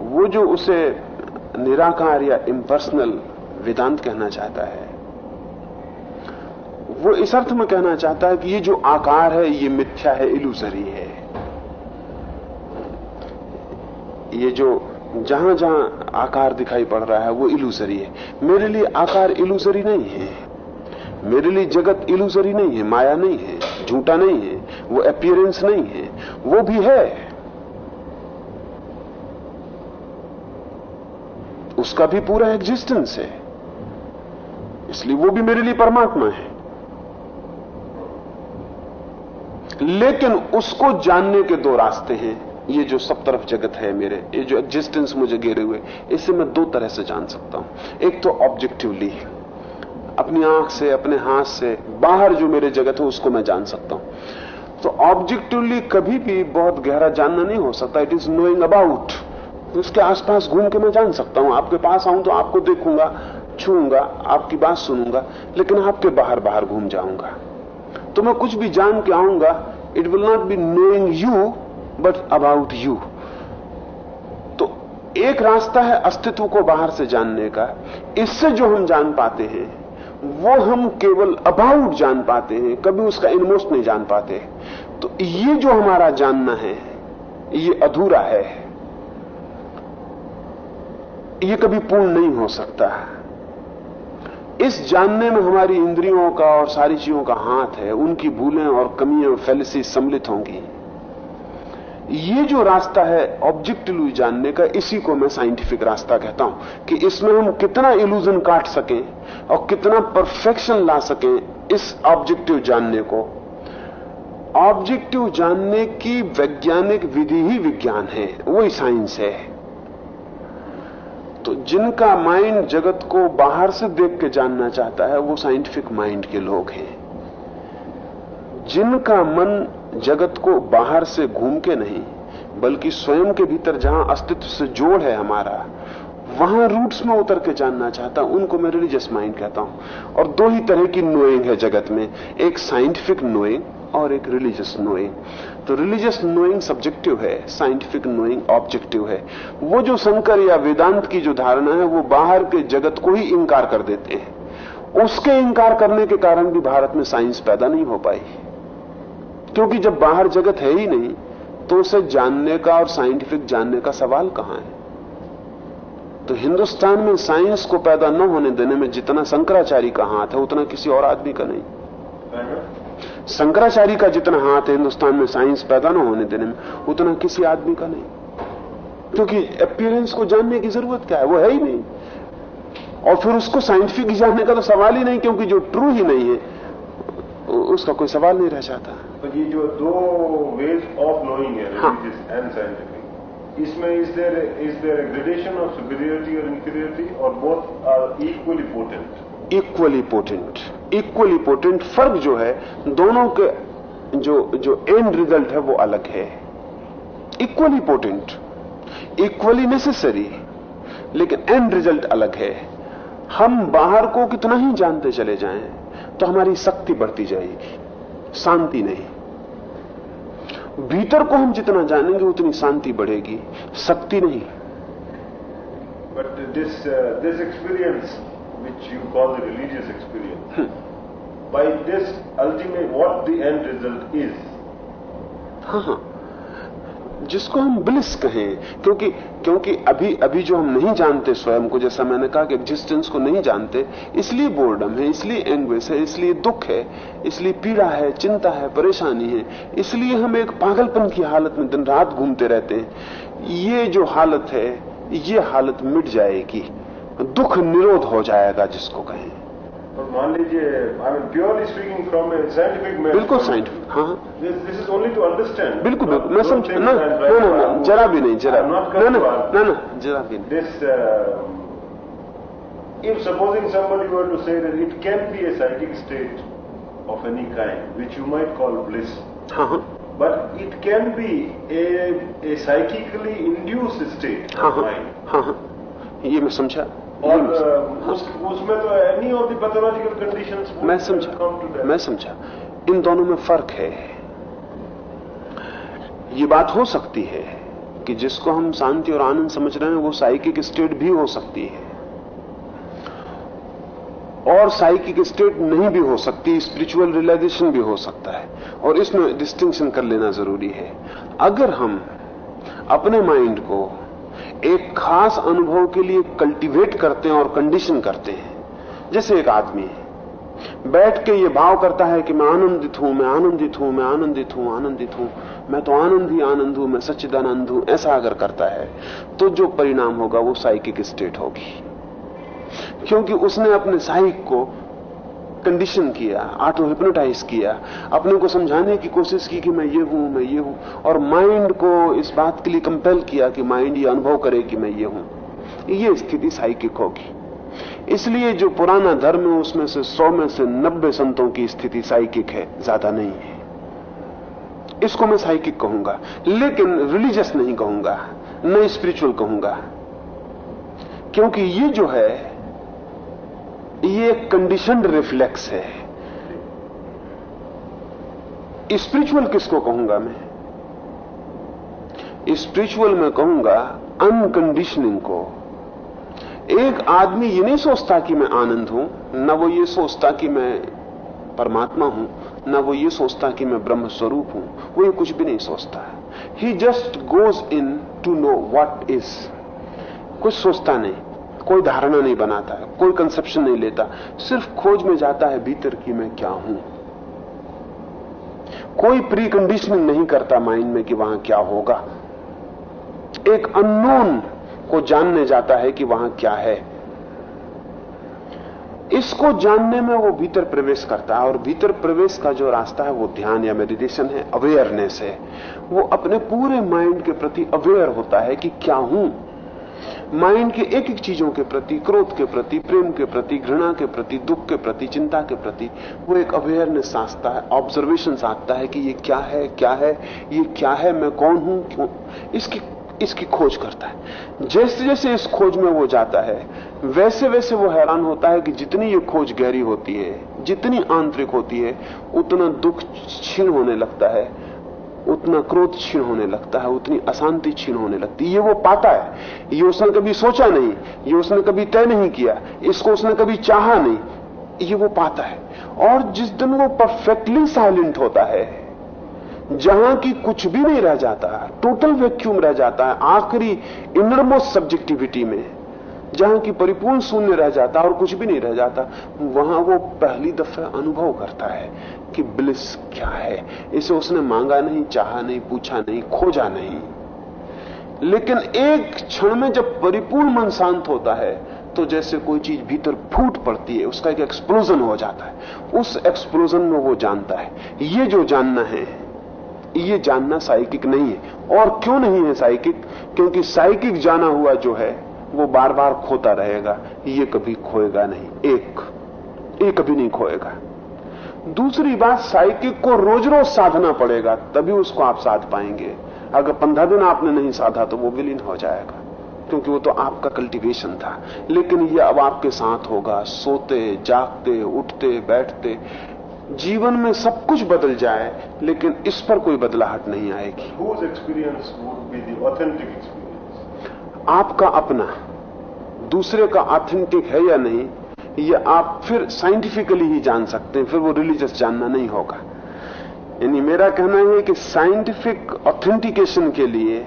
वो जो उसे निराकार या इम्पर्सनल वेदांत कहना चाहता है, वो इस अर्थ में कहना चाहता है कि ये जो आकार है, ये मिथ्या है इलूसरी है। ये जो जहाँ जहाँ आकार दिखाई पड़ रहा है, वो इलूसरी है। मेरे लिए आकार इलूसरी नहीं है। मेरे लिए जगत इलूजरी नहीं है, माया नहीं है, झूठा नहीं है, वो अपियरेंस नहीं है, वो भी है। उसका भी पूरा एग्जिस्टेंस है। इसलिए वो भी मेरे लिए परमात्मा है। लेकिन उसको जानने के दो रास्ते हैं। ये जो सब तरफ़ जगत है मेरे, ये जो एग्जिस्टेंस मुझे घेरे हुए, इसे मैं दो तरह से जान सकता हूँ। एक तो ऑब्जेक्टिवली अपनी आँख से, अपने हाथ से, बाहर जो मेरे जगत है, उसको मैं जान सकता हूँ। तो ऑब्जेक्टिवली कभी भी बहुत गहरा जानना नहीं हो सकता। इट इज़ नोइंग अबाउट उसके आसपास घूम के मैं जान सकता हूँ। आपके पास आऊँ तो आपको देखूँगा छूँगा आपकी बात सुनूँगा, लेकिन आपके बाहर बाहर घूम जाऊँगा। तो मैं कुछ भी जान के आऊँगा it will not be knowing you but about you तो एक रास्ता है अस्तित्व को बाहर से जानने का। इससे जो हम जान पाते हैं वो हम केवल अबाउट जान पाते हैं, कभी उसका इनमोस्ट नहीं जान पाते। तो ये जो हमारा जानना है, ये अधूरा है। ये कभी पूर्ण नहीं हो सकता। इस जानने में हमारी इंद्रियों का और सारी चीज़ों का हाथ है, उनकी भूलें और कमियाँ फैलिसी सम्मिलित होंगी। ये जो रास्ता है ऑब्जेक्टिवली जानने का, इसी को मैं साइंटिफिक रास्ता कहता हूँ कि इसमें हम कितना इल्यूजन काट सकें और कितना परफेक्शन ला सकें इस ऑब्जेक्टिव जानने को। ऑब्जेक्टिव जानने की वैज्ञानिक विधि ही विज्ञान है, वही साइंस है। तो जिनका माइंड जगत को बाहर से देख के जानना चाहता है, वो साइंटिफिक माइंड के लोग हैं। जिनका मन जगत को बाहर से घूम के नहीं, बल्कि स्वयं के भीतर जहाँ अस्तित्व से जोड़ है हमारा, वहाँ रूट्स में उतर के जानना चाहता हूँ, उनको मैं रिलीजियस माइंड कहता हूँ। और दो ही तरह की नोइंग है जगत में, एक साइंटिफिक नोइंग और एक रिलीजियस नोइंग तो रिलीजियस नोइंग सब्जेक्टिव है साइंटिफिक नोइंग ऑब्जेक्टिव है। वो जो शंकर या वेदांत की जो धारणा है, वो बाहर के जगत को ही इंकार कर देते हैं। उसके इंकार करने के कारण भी भारत में साइंस पैदा नहीं हो पाई। क्योंकि जब बाहर जगत है ही नहीं तो उसे जानने का और साइंटिफिक जानने का सवाल कहाँ है? तो हिंदुस्तान में साइंस को पैदा न होने देने में जितना शंकराचार्य का हाथ है, उतना किसी और आदमी का नहीं। शंकराचार्य का जितना हाथ है हिंदुस्तान में साइंस पैदा न होने देने में, उतना किसी आदमी का नहीं। क्योंकि अपियरेंस को जानने की ज़रूरत क्या है? वो है ही नहीं। और फिर उसको साइंटिफिक जानने का तो सवाल ही नहीं, क्योंकि जो ट्रू ही नहीं है, उसका कोई सवाल नहीं रह जाता। तो ये जो दो वेज ऑफ़ नोइंग है रिलीजियस एंड साइंटिफिक इसमें is there is there gradation of superiority और इंफीरियरिटी और both are equally potent equally potent equally potent फ़र्क जो है दोनों के जो जो एंड रिज़ल्ट है वो अलग है। इक्वली पोटेंट इक्वली नेसेसरी लेकिन एंड रिज़ल्ट अलग है। हम बाहर को कितना ही जानते चले जाएँ तो हमारी शक्ति बढ़ती जाएगी। शांति नहीं। भीतर को हम जितना जानेंगे उतनी शांति बढ़ेगी। शक्ति नहीं। But this this experience which you call the religious experience by this ultimate what the end result is हाँ हाँ। जिसको हम ब्लिस कहें, क्योंकि क्योंकि अभी अभी जो हम नहीं जानते स्वयं को, जैसा मैंने कहा कि एग्जिस्टेंस को नहीं जानते, इसलिए बोर्डम है, इसलिए एंग्वेस है, इसलिए दुख है, इसलिए पीड़ा है, चिंता है, परेशानी है, इसलिए हम एक पागलपन की हालत में दिन रात घूमते रहते हैं। ये जो हालत है, ये हालत मिट जाएगी। दुख निरोध हो जाएगा जिसको कहें। और मान लीजिए I am purely speaking from a scientific बिल्कुल this is only to understand बिल्कुल मैं समझ ना ना ना जरा भी नहीं जरा। ना ना ना जरा भी this if supposing somebody were to say that it can be a psychic state of any kind which you might call bliss but it can be a a psychically induced state ये मैं समझा। और उस, उसमें तो any of the pathological conditions मैं समझा मैं समझा। इन दोनों में फ़र्क है। ये बात हो सकती है कि जिसको हम शांति और आनंद समझ रहे हैं वो साइकिक स्टेट भी हो सकती है। और साइकिक स्टेट नहीं भी हो सकती स्पिरिचुअल रियलाइजेशन भी हो सकता है। और इसमें डिस्टिंक्शन कर लेना ज़रूरी है। अगर हम अपने माइंड को एक खास अनुभव के लिए कल्टीवेट करते हैं और कंडीशन करते हैं। जैसे एक आदमी है। बैठ के ये भाव करता है कि मैं आनंदित हूँ, मैं आनंदित हूँ, मैं आनंदित हूँ आनंदित हूँ। मैं तो आनंद ही आनंद हूँ, मैं सच्चिदानंद हूँ, ऐसा अगर करता है तो जो परिणाम होगा वो साइकिक स्टेट होगी। क्योंकि उसने अपने साहिक को कंडीशन किया ऑटो हिप्नोटाइज किया, अपने को समझाने की कोशिश की कि मैं ये हूँ, मैं ये हूँ, और माइंड को इस बात के लिए कंपेल किया कि माइंड ये अनुभव करे कि मैं ये हूँ। ये स्थिति साइकिक होगी। इसलिए जो पुराना धर्म है, उसमें से सौ में से नब्बे संतों की स्थिति साइकिक है, ज़्यादा नहीं है। इसको मैं साइकिक कहूँगा, लेकिन रिलीजियस नहीं कहूँगा, न स्पिरिचुअल कहूँगा। क्योंकि ये जो है ये एक कंडीशनड रिफ्लेक्स है। स्पिरिचुअल किसको कहूँगा मैं? स्पिरिचुअल में कहूँगा अनकंडीशनिंग को। एक आदमी ये नहीं सोचता कि मैं आनंद हूँ, ना वो ये सोचता कि मैं परमात्मा हूँ, ना वो ये सोचता कि मैं ब्रह्म स्वरूप हूँ, वो ये कुछ भी नहीं सोचता। He just goes into know what is कुछ सोचता नहीं। कोई धारणा नहीं बनाता है कोई कंसेप्शन नहीं लेता। सिर्फ़ खोज में जाता है, भीतर की मैं क्या हूँ? कोई प्री कंडीशनिंग नहीं करता माइंड में कि वहाँ क्या होगा। एक अननोन को जानने जाता है कि वहाँ क्या है। इसको जानने में वो भीतर प्रवेश करता है और भीतर प्रवेश का जो रास्ता है, वो ध्यान या मेडिटेशन है अवेयरनेस है। वो अपने पूरे माइंड के प्रति अवेयर होता है कि क्या हूँ। माइंड के एक एक चीज़ों के प्रति, क्रोध के प्रति, प्रेम के प्रति, घृणा के प्रति, दुख के प्रति, चिंता के प्रति, वो एक अवेयरनेस साधता है ऑब्जर्वेशन साधता है कि ये क्या है क्या है, ये क्या है, मैं कौन हूँ, क्यों? इसकी इसकी खोज करता है। जैसे जैसे इस खोज में वो जाता है, वैसे वैसे वो हैरान होता है कि जितनी ये खोज गहरी होती है, जितनी आंतरिक होती है, उतना दुख क्षीण होने लगता है। उतना क्रोध क्षीण होने लगता है, उतनी अशांति क्षीण होने लगती है। ये वो पाता है। ये उसने कभी सोचा नहीं, ये उसने कभी तय नहीं किया, इसको उसने कभी चाहा नहीं। ये वो पाता है। और जिस दिन वो परफेक्टली साइलेंट होता है, जहाँ की कुछ भी नहीं रह जाता टोटल वैक्यूम रह जाता है, आखिरी इनरमोस्ट सब्जेक्टिविटी में जहाँ की परिपूर्ण शून्य रह जाता और कुछ भी नहीं रह जाता, वहाँ वो पहली दफ़ा अनुभव करता है कि ब्लिस क्या है। इसे उसने मांगा नहीं, चाहा नहीं, पूछा नहीं, खोजा नहीं। लेकिन एक क्षण में जब परिपूर्ण मन शांत होता है तो जैसे कोई चीज़ भीतर फूट पड़ती है, उसका एक एक्सप्लोजन हो जाता है। उस एक्सप्लोजन में वो जानता है, ये जो जानना है, ये जानना साइकिक नहीं है। और क्यों नहीं है साइकिक? क्योंकि साइकिक जाना हुआ जो है वो बार बार खोता रहेगा, ये कभी खोएगा नहीं, एक, ये कभी नहीं खोएगा। दूसरी बात, साइकिक को रोज रोज साधना पड़ेगा, तभी उसको आप साध पाएँगे। अगर पंद्रह दिन आपने नहीं साधा तो वो विलीन हो जाएगा, क्योंकि वो तो आपका कल्टीवेशन था। लेकिन ये अब आपके साथ होगा, सोते, जागते, उठते, बैठते। जीवन में सब कुछ बदल जाए, लेकिन इस पर कोई बदलाहट नहीं आएगी। आपका अपना दूसरे का ऑथेंटिक है या नहीं ये आप फिर साइंटिफिकली ही जान सकते हैं फिर वो रिलीजियस जानना नहीं होगा। यानी मेरा कहना है कि साइंटिफिक ऑथेंटिकेशन के लिए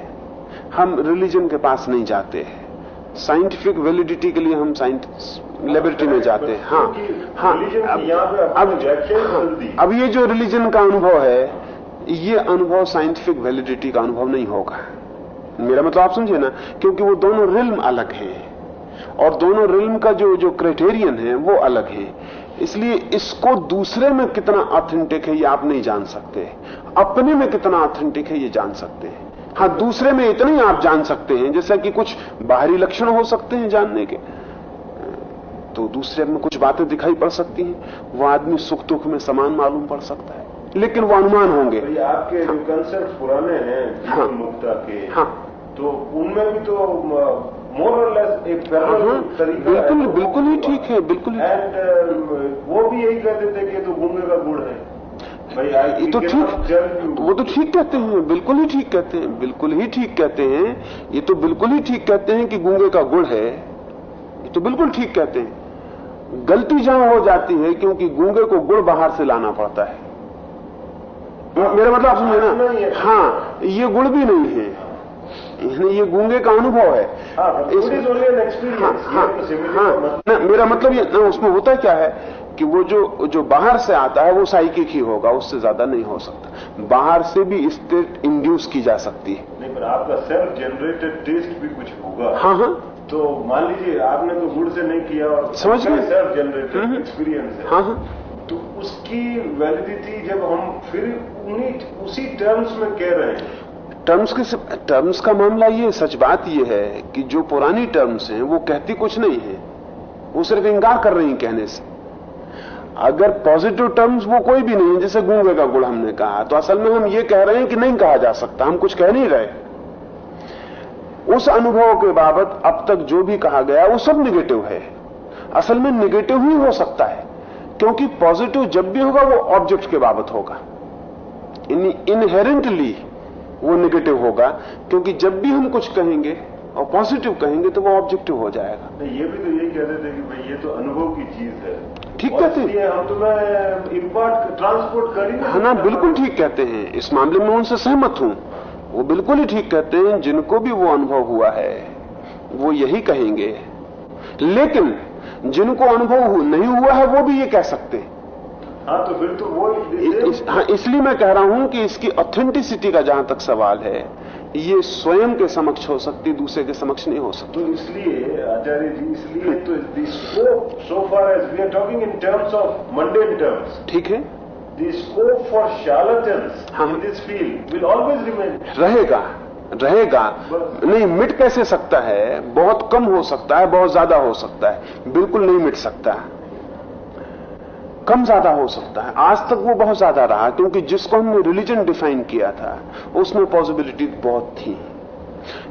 हम रिलीजन के पास नहीं जाते हैं। साइंटिफिक वैलिडिटी के लिए हम लेबोरेटरी में जाते हैं। हाँ हाँ अब अब, हाँ, अब ये जो रिलीजन का अनुभव है ये अनुभव साइंटिफिक वैलिडिटी का अनुभव नहीं होगा। मेरा मतलब आप समझे ना? क्योंकि वो दोनों रिल्म अलग हैं। और दोनों रिल्म का जो जो क्राइटेरियन है, वो अलग है। इसलिए इसको दूसरे में कितना ऑथेंटिक है, ये आप नहीं जान सकते। अपने में कितना ऑथेंटिक है, ये जान सकते हैं। हाँ दूसरे में इतना ही आप जान सकते हैं, जैसा कि कुछ बाहरी लक्षण हो सकते हैं जानने के। तो दूसरे में कुछ बातें दिखाई पड़ सकती हैं। वो आदमी सुख दुख में समान मालूम पड़ सकता है। लेकिन वो अनुमान होंगे। तो आपके जो कंसेप्ट पुराने हैं हाँ, मुक्ता के हाँ, तो उनमें भी तो मोर और लेस एक हाँ, तरीका बिल्कुल बिल्कुल ही ठीक है बिल्कुल एंड वो भी यही कहते थे कि तो गूँगे का गुड़ है। ये तो ठीक वो तो ठीक कहते हैं बिल्कुल ही ठीक कहते हैं बिल्कुल ही ठीक कहते हैं। ये तो बिल्कुल ही ठीक कहते हैं कि गूँगे का गुड़ है। ये तो बिल्कुल ठीक कहते हैं। गलती जहाँ हो जाती है क्योंकि गूँगे को गुड़ बाहर से लाना पड़ता है। मेरा मतलब आप समझे ना? हाँ। ये गुड़ भी नहीं है। ये गूँगे का अनुभव है। हाँ, हाँ, हाँ, हाँ, मेरा मतलब ये ना उसमें होता क्या है कि वो जो जो बाहर से आता है वो साइकिक ही होगा उससे ज़्यादा नहीं हो सकता। बाहर से भी स्टेट इंड्यूस की जा सकती है। नहीं पर आपका सेल्फ जनरेटेड टेस्ट भी कुछ होगा। हाँ हाँ। तो मान लीजिए आपने तो गुड़ से नहीं किया और समझ गए। सेल्फ जनरेटेड एक्सपीरियंस है। हाँ हाँ। उसकी वैलिडिटी जब हम फिर उन्हीं, उसी टर्म्स में कह रहे हैं। टर्म्स के टर्म्स का मामला ये, सच बात ये है कि जो पुरानी टर्म्स हैं, वो कहती कुछ नहीं है। वो सिर्फ़ इंकार कर रही कहने से। अगर पॉजिटिव टर्म्स वो कोई भी नहीं है, जैसे गूँगे का गुड़ हमने कहा तो असल में हम ये कह रहे हैं कि नहीं कहा जा सकता, हम कुछ कह नहीं रहे। उस अनुभव के बाबत अब तक जो भी कहा गया, वो सब निगेटिव है। असल में निगेटिव ही हो सकता है। क्योंकि पॉजिटिव जब भी होगा वो ऑब्जेक्ट के बाबत होगा। इनहेरेंटली वो निगेटिव होगा क्योंकि जब भी हम कुछ कहेंगे और पॉजिटिव कहेंगे तो वो ऑब्जेक्टिव हो जाएगा। नहीं ये भी तो यही कहते थे कि भाई ये तो अनुभव की चीज़ है। ठीक कहते हैं। हम तो मैं इम्पोर्ट ट्रांसपोर्ट कर ही हाँ ना बिल्कुल ठीक कहते हैं। इस मामले में उनसे सहमत हूँ। वो बिल्कुल ही ठीक कहते हैं जिनको भी वो अनुभव हुआ है वो यही कहेंगे। लेकिन जिनको अनुभव नहीं हुआ है वो भी ये कह सकते हैं। हाँ तो फिर तो वो इस, हाँ इसलिए मैं कह रहा हूँ कि इसकी ऑथेंटिसिटी का जहाँ तक सवाल है ये स्वयं के समक्ष हो सकती दूसरे के समक्ष नहीं हो सकती। तो इसलिए आचार्य जी इसलिए तो scope so far as we are talking in terms of mundane terms ठीक है? The scope for charlatans in this field will always remain रहेगा। रहेगा। नहीं, मिट कैसे सकता है? बहुत कम हो सकता है, बहुत ज़्यादा हो सकता है। बिल्कुल नहीं मिट सकता। कम ज़्यादा हो सकता है। आज तक वो बहुत ज़्यादा रहा, क्योंकि जिसको हमने रिलीजन डिफाइन किया था, उसमें पॉसिबिलिटी बहुत थी।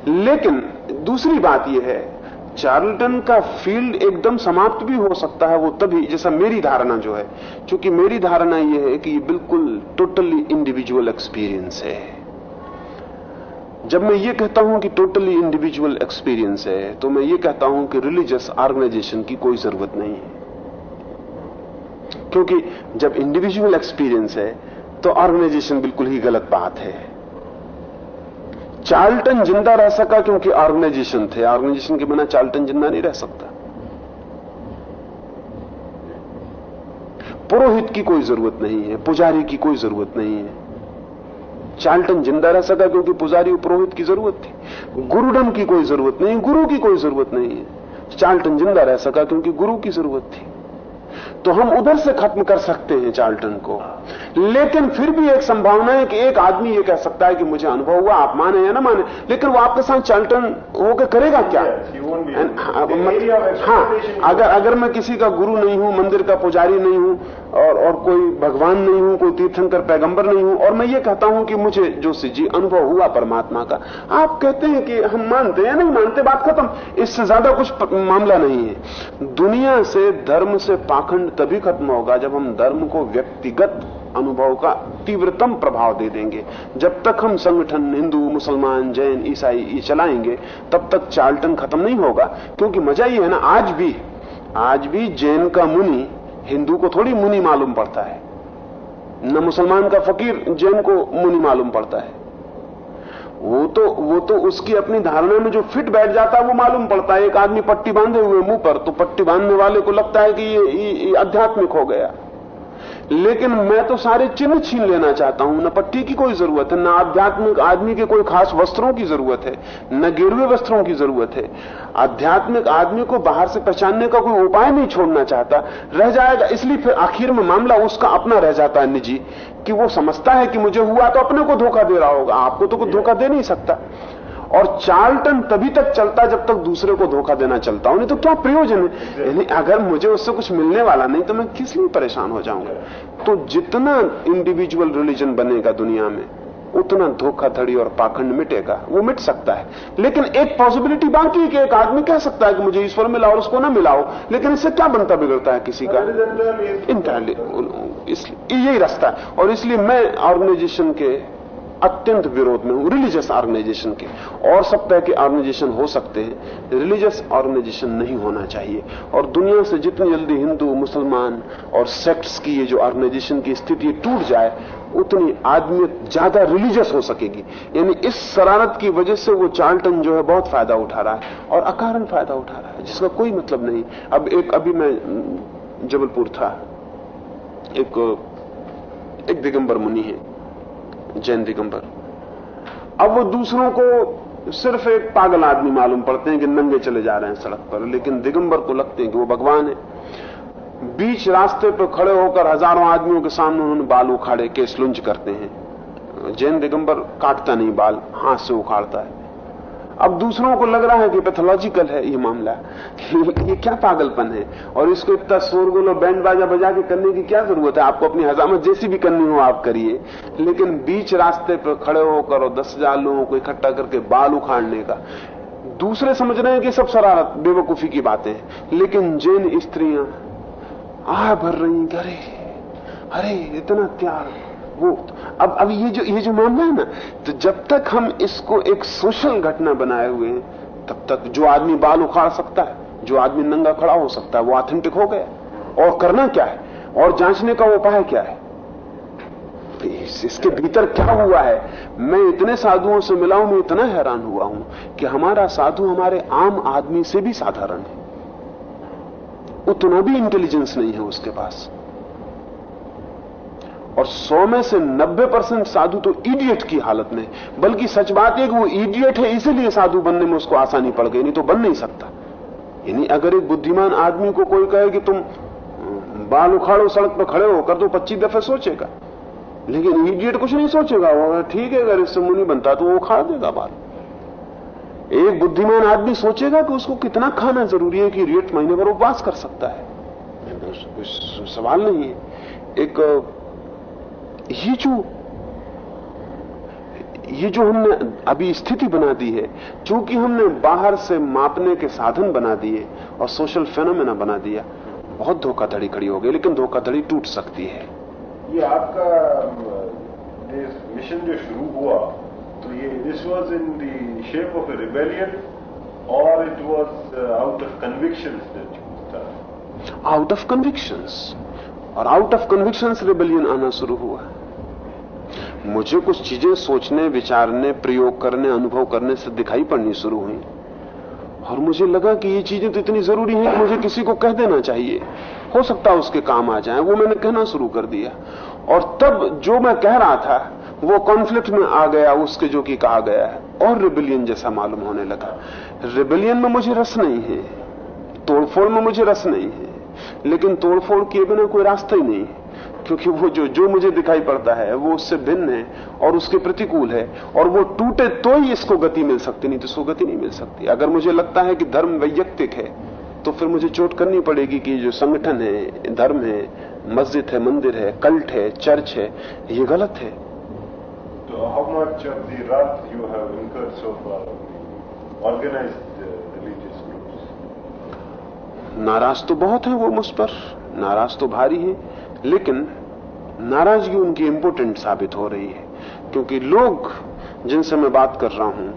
लेकिन दूसरी बात यह है चार्ल्टन का फ़ील्ड एकदम समाप्त भी हो सकता है वो तभी, जैसा मेरी धारणा जो है। क्योंकि मेरी धारणा यह है कि ये बिल्कुल टोटली इंडिविजुअल एक्सपीरियंस है। जब मैं ये कहता हूँ कि टोटली इंडिविजुअल एक्सपीरियंस है तो मैं ये कहता हूँ कि रिलीजियस ऑर्गेनाइजेशन की कोई ज़रूरत नहीं है। क्योंकि जब इंडिविजुअल एक्सपीरियंस है तो ऑर्गेनाइजेशन बिल्कुल ही गलत बात है। चार्ल्टन ज़िंदा रह सका क्योंकि ऑर्गेनाइजेशन थे। ऑर्गेनाइजेशन के बिना चार्ल्टन ज़िंदा नहीं रह सकता। पुरोहित की कोई ज़रूरत नहीं है, पुजारी की कोई ज़रूरत नहीं है। चार्ल्टन ज़िंदा रह सका क्योंकि पुजारी पुरोहित की ज़रूरत थी। गुरुडम की कोई ज़रूरत नहीं, गुरु की कोई ज़रूरत नहीं है। चार्ल्टन ज़िंदा रह सका क्योंकि गुरु की ज़रूरत थी। तो हम उधर से खत्म कर सकते हैं चार्ल्टन को। लेकिन फिर भी एक संभावना है कि एक आदमी ये कह सकता है कि मुझे अनुभव हुआ आप माने या ना माने लेकिन वो आपके साथ चार्ल्टन होकर करेगा क्या? हाँ अगर अगर मैं किसी का गुरु नहीं हूँ मंदिर का पुजारी नहीं हूँ और और कोई भगवान नहीं हूँ कोई तीर्थंकर पैगंबर नहीं हूँ और मैं ये कहता हूँ कि मुझे जो जी अनुभव हुआ परमात्मा का आप कहते हैं कि हम मानते हैं नहीं मानते बात खत्म। इससे ज़्यादा कुछ मामला नहीं है। दुनिया से धर्म से पाखंड तभी खत्म होगा जब हम धर्म को व्यक्तिगत अनुभव का तीव्रतम प्रभाव दे देंगे। जब तक हम संगठन, हिंदू, मुसलमान, जैन, ईसाई, ये चलाएँगे, तब तक चार्ल्टन खत्म नहीं होगा। क्योंकि मज़ा ये है ना, आज भी आज भी जैन का मुनि, हिंदू को थोड़ी मुनि मालूम पड़ता है। न मुसलमान का फकीर, जैन को मुनि मालूम पड़ता है। वो तो वो तो उसकी अपनी धारणा में जो फिट बैठ जाता है वो मालूम पड़ता है। एक आदमी पट्टी बांधे हुए मुँह पर तो पट्टी बांधने वाले को लगता है कि ये, ये, ये आध्यात्मिक हो गया। लेकिन मैं तो सारे चिन्ह छीन लेना चाहता हूँ। न पट्टी की कोई ज़रूरत है, न आध्यात्मिक आदमी के कोई खास वस्त्रों की ज़रूरत है, न गिरवे वस्त्रों की ज़रूरत है। आध्यात्मिक आदमी को बाहर से पहचानने का कोई उपाय नहीं छोड़ना चाहता। रह जाएगा, इसलिए फिर आखिर में मामला उसका अपना रह जाता है, निजी। कि वो समझता है कि मुझे हुआ तो अपने को धोखा दे रहा होगा। आपको तो कोई धोखा दे नहीं सकता। और चार्ल्टन तभी तक चलता जब तक दूसरे को धोखा देना चलता। हूँ नहीं तो क्या प्रयोजन है? यानी अगर मुझे उससे कुछ मिलने वाला नहीं तो मैं किस लिए परेशान हो जाऊँगा? तो जितना इंडिविजुअल रिलीजन बनेगा दुनिया में उतना धोखाधड़ी और पाखंड मिटेगा। वो मिट सकता है। लेकिन एक पॉसिबिलिटी बाकी है कि एक आदमी कह सकता है कि मुझे ईश्वर मिला और उसको ना मिलाओ। लेकिन इससे क्या बनता बिगड़ता है किसी का? इंटायरली यही रास्ता है। और इसलिए मैं ऑर्गेनाइजेशन के अत्यंत विरोध में हूँ रिलीजियस ऑर्गेनाइजेशन के। और सब तरह के ऑर्गेनाइजेशन हो सकते हैं रिलीजियस ऑर्गेनाइजेशन नहीं होना चाहिए। और दुनिया से जितनी जल्दी हिंदू, मुसलमान और सेक्ट्स की ये जो ऑर्गेनाइजेशन की स्थिति टूट जाए, उतनी आदमियत ज़्यादा रिलीजियस हो सकेगी। यानी इस शरारत की वजह से वो चार्ल्टन जो है बहुत फ़ायदा उठा रहा है और अकारण फ़ायदा उठा रहा है, जिसका कोई मतलब नहीं। अब एक, अभी मैं, जबलपुर था, एक एक दिगंबर मुनि है। जैन दिगंबर। अब वो दूसरों को सिर्फ़ एक पागल आदमी मालूम पड़ते हैं कि नंगे चले जा रहे हैं सड़क पर, लेकिन दिगंबर को लगते हैं कि वो भगवान है। बीच रास्ते पर खड़े होकर हज़ारों आदमियों के सामने उन्होंने बाल उखाड़े, केस लुंज करते हैं। जैन दिगंबर काटता नहीं बाल, हाथ से उखाड़ता है। अब दूसरों को लग रहा है कि पैथोलॉजिकल है ये मामला। ये क्या पागलपन है? और इसको इतना शोरगुल और बैंड बाजा बजा के करने की क्या ज़रूरत है? आपको अपनी हजामत जैसी भी करनी हो आप करिए। लेकिन बीच रास्ते पर खड़े होकर और दस हज़ार लोगों को इकट्ठा करके बाल उखाड़ने का। दूसरे समझ रहे हैं कि सब शरारत, बेवकूफ़ी की बातें लेकिन जैन स्त्रियाँ आ भर रही अरे अरे, इतना त्याग। वो, अब अब ये जो ये जो मामला है ना तो जब तक हम इसको एक सोशल घटना बनाए हुए हैं, तब तक जो आदमी बाल उखाड़ सकता है, जो आदमी नंगा खड़ा हो सकता है, वो ऑथेंटिक हो गया। और करना क्या है? और जांचने का उपाय क्या है? इसके भीतर क्या हुआ है? मैं इतने साधुओं से मिला हूँ, मैं इतना हैरान हुआ हूँ कि हमारा साधु हमारे आम आदमी से भी साधारण है। उतना भी इंटेलिजेंस नहीं है उसके पास। और सौ में से नब्बे परसेंट साधु तो इडियट की हालत में बल्कि सच बात है कि वो इडियट है, इसीलिए साधु बनने में उसको आसानी पड़ गई, नहीं तो बन नहीं सकता। यानी अगर एक बुद्धिमान आदमी को कोई कहे कि तुम बाल उखाड़ो, सड़क पर खड़े हो, कर तो पच्चीस दफे सोचेगा। लेकिन इडियट कुछ नहीं सोचेगा, वो ठीक है, अगर इससे मुनि बनता तो वो उखाड़ देगा बाल। एक बुद्धिमान आदमी सोचेगा कि उसको कितना खाना ज़रूरी है कि रेट महीने भर उपवास कर सकता है। सवाल नहीं है। एक ये जो ये जो हमने अभी स्थिति बना दी है क्योंकि हमने बाहर से मापने के साधन बना दिए और सोशल फेनोमेना बना दिया बहुत धोखाधड़ी खड़ी हो गई लेकिन धोखाधड़ी टूट सकती है। ये आपका मिशन जो शुरू हुआ तो ये this was in the shape of a rebellion और it was out of convictions out of convictions और आउट ऑफ़ कन्विक्शंस रिबेलियन आना शुरू हुआ। मुझे कुछ चीज़ें सोचने, विचारने, प्रयोग करने, अनुभव करने से दिखाई पड़नी शुरू हुई। और मुझे लगा कि ये चीज़ें तो इतनी ज़रूरी हैं कि मुझे किसी को कह देना चाहिए। हो सकता है उसके काम आ जाए, वो मैंने कहना शुरू कर दिया। और तब जो मैं कह रहा था, वो कॉन्फ्लिक्ट में आ गया, उसके जो कि कहा गया है। और रिबिलियन जैसा मालूम होने लगा। रिबिलियन में मुझे रस नहीं है। तोड़फोड़ में मुझे रस नहीं है। लेकिन तोड़फोड़ किए बिना कोई रास्ता ही नहीं क्योंकि वो जो जो मुझे दिखाई पड़ता है, वो उससे भिन्न है और उसके प्रतिकूल है और वो टूटे तो ही इसको गति मिल सकती, नहीं तो इसको गति नहीं मिल सकती। अगर मुझे लगता है कि धर्म वैयक्तिक है तो फिर मुझे चोट करनी पड़ेगी कि जो संगठन है, धर्म है, मस्जिद है, मंदिर है, कल्ट है, चर्च है, ये गलत है। तो रिलीजियस ग्रुप्स नाराज़ तो बहुत है वो मुझ पर। नाराज़ तो भारी है, लेकिन नाराज़गी उनकी इंपोर्टेंट साबित हो रही है, क्योंकि लोग जिनसे मैं बात कर रहा हूँ,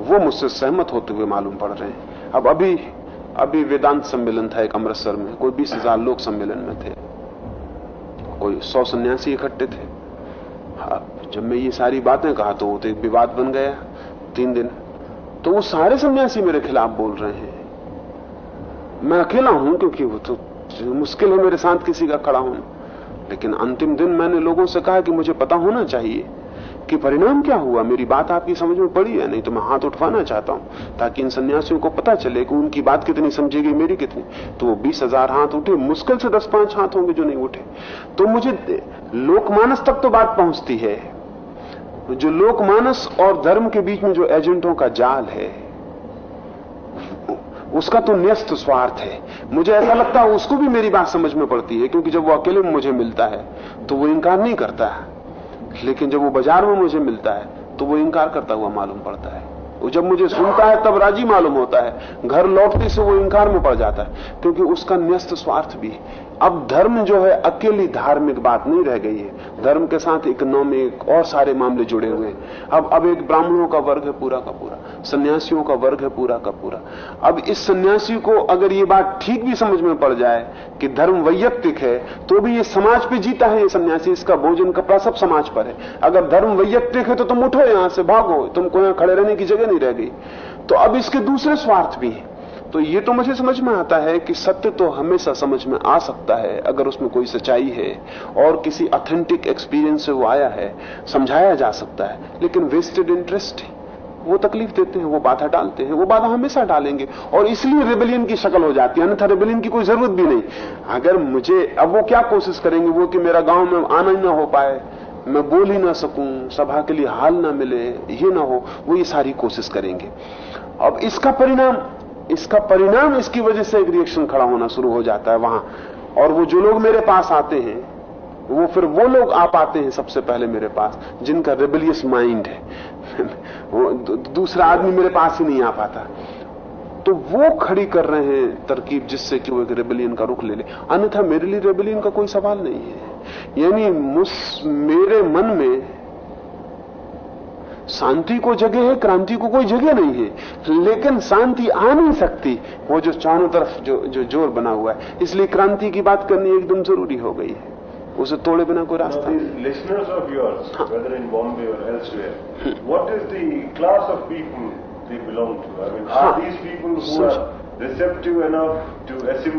वो मुझसे सहमत होते हुए मालूम पड़ रहे हैं। अब अभी अभी वेदांत सम्मेलन था एक अमृतसर में, कोई बीस हज़ार लोग सम्मेलन में थे, कोई सौ सन्यासी इकट्ठे थे। अब जब मैं ये सारी बातें कहा तो वो तो एक विवाद बन गया, तीन दिन। तो वो सारे सन्यासी मेरे खिलाफ बोल रहे हैं। मैं अकेला हूँ क्योंकि वो तो मुश्किल है मेरे साथ किसी का खड़ा होना। लेकिन अंतिम दिन मैंने लोगों से कहा कि मुझे पता होना चाहिए कि परिणाम क्या हुआ। मेरी बात आपकी समझ में पड़ी है? नहीं तो मैं हाथ उठवाना चाहता हूँ ताकि इन सन्यासियों को पता चले कि उनकी बात कितनी समझेगी मेरी कितनी। तो वो बीस हज़ार हाथ उठे, मुश्किल से दस पाँच हाथ होंगे जो नहीं उठे। तो मुझे लोकमानस तक तो बात पहुँचती है। जो लोकमानस और धर्म के बीच में जो एजेंटों का जाल है उसका तो न्यस्त स्वार्थ है। मुझे ऐसा लगता है उसको भी मेरी बात समझ में पड़ती है, क्योंकि जब वो अकेले में मुझे मिलता है तो वो इंकार नहीं करता है। लेकिन जब वो बाज़ार में मुझे मिलता है तो वो इंकार करता हुआ मालूम पड़ता है। वो जब मुझे सुनता है, तब राज़ी मालूम होता है। घर लौटते से वो इंकार में पड़ जाता है, क्योंकि उसका न्यस्त स्वार्थ भी अब धर्म जो है, अकेली धार्मिक बात नहीं रह गई है। धर्म के साथ इकोनॉमिक और सारे मामले जुड़े हुए हैं। अब अब एक ब्राह्मणों का वर्ग है पूरा का पूरा। सन्यासियों का वर्ग है पूरा का पूरा। अब इस सन्यासी को अगर ये बात ठीक भी समझ में पड़ जाए कि धर्म वैयक्तिक है तो भी ये समाज पे जीता है ये सन्यासी, इसका भोजन, कपड़ा सब समाज पर है। अगर धर्म वैयक्तिक है तो तुम उठो यहाँ से, भागो। तुमको यहाँ खड़े रहने की जगह नहीं रह गई। तो अब इसके दूसरे स्वार्थ भी है। तो ये तो मुझे समझ में आता है कि सत्य तो हमेशा समझ में आ सकता है अगर उसमें कोई सच्चाई है और किसी ऑथेंटिक एक्सपीरियंस से वो आया है, समझाया जा सकता है, लेकिन वेस्टेड इंटरेस्ट वो तकलीफ़ देते हैं, वो बाधा डालते हैं, वो बाधा हमेशा डालेंगे और इसलिए रेबेलियन की शक्ल हो जाती है, अन्यथा रेबेलियन की कोई ज़रूरत भी नहीं। अगर मुझे, अब वो क्या कोशिश करेंगे वो कि मेरा गाँव में आना ही ना हो पाए, मैं बोल ही ना सकूँ, सभा के लिए हाल ना मिले, ये ना हो, वो ये सारी कोशिश करेंगे। अब इसका परिणाम इसका परिणाम इसकी वजह से एक रिएक्शन खड़ा होना शुरू हो जाता है वहाँ। और वो जो लोग मेरे पास आते हैं, वो फिर वो लोग आ पाते हैं सबसे पहले मेरे पास, जिनका रेबलियस माइंड है। वो दूसरा आदमी मेरे पास ही नहीं आ पाता। तो वो खड़ी कर रहे हैं तरकीब जिससे कि वो एक रेबलियन का रुख ले ले। अन्यथा मेरे लिए रेबलियन का कोई सवाल नहीं है। यानी मेरे मन में शांति को जगह है क्रांति को कोई जगह नहीं है। लेकिन शांति आ नहीं सकती। वो जो चारों तरफ़ जो जो ज़ोर बना हुआ है। इसलिए क्रांति की बात करनी एकदम ज़रूरी हो गई है। उसे तोड़े बिना कोई रास्ता हाँ। हम्म। हाँ।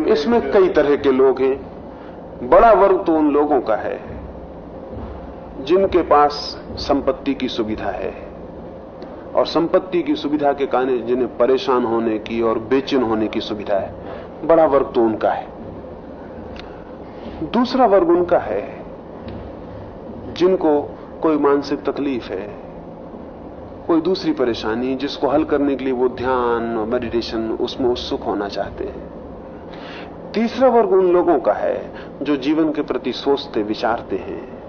इसमें कई तरह के लोग हैं। बड़ा वर्ग तो उन लोगों का है। जिनके पास संपत्ति की सुविधा है और संपत्ति की सुविधा के कारण जिन्हें परेशान होने की और बेचैन होने की सुविधा है, बड़ा वर्ग तो उनका है। दूसरा वर्ग उनका है, जिनको कोई मानसिक तकलीफ़ है, कोई दूसरी परेशानी जिसको हल करने के लिए वो ध्यान और मेडिटेशन उसमें उत्सुक होना चाहते हैं। तीसरा वर्ग उन लोगों का है जो जीवन के प्रति सोचते, विचारते हैं।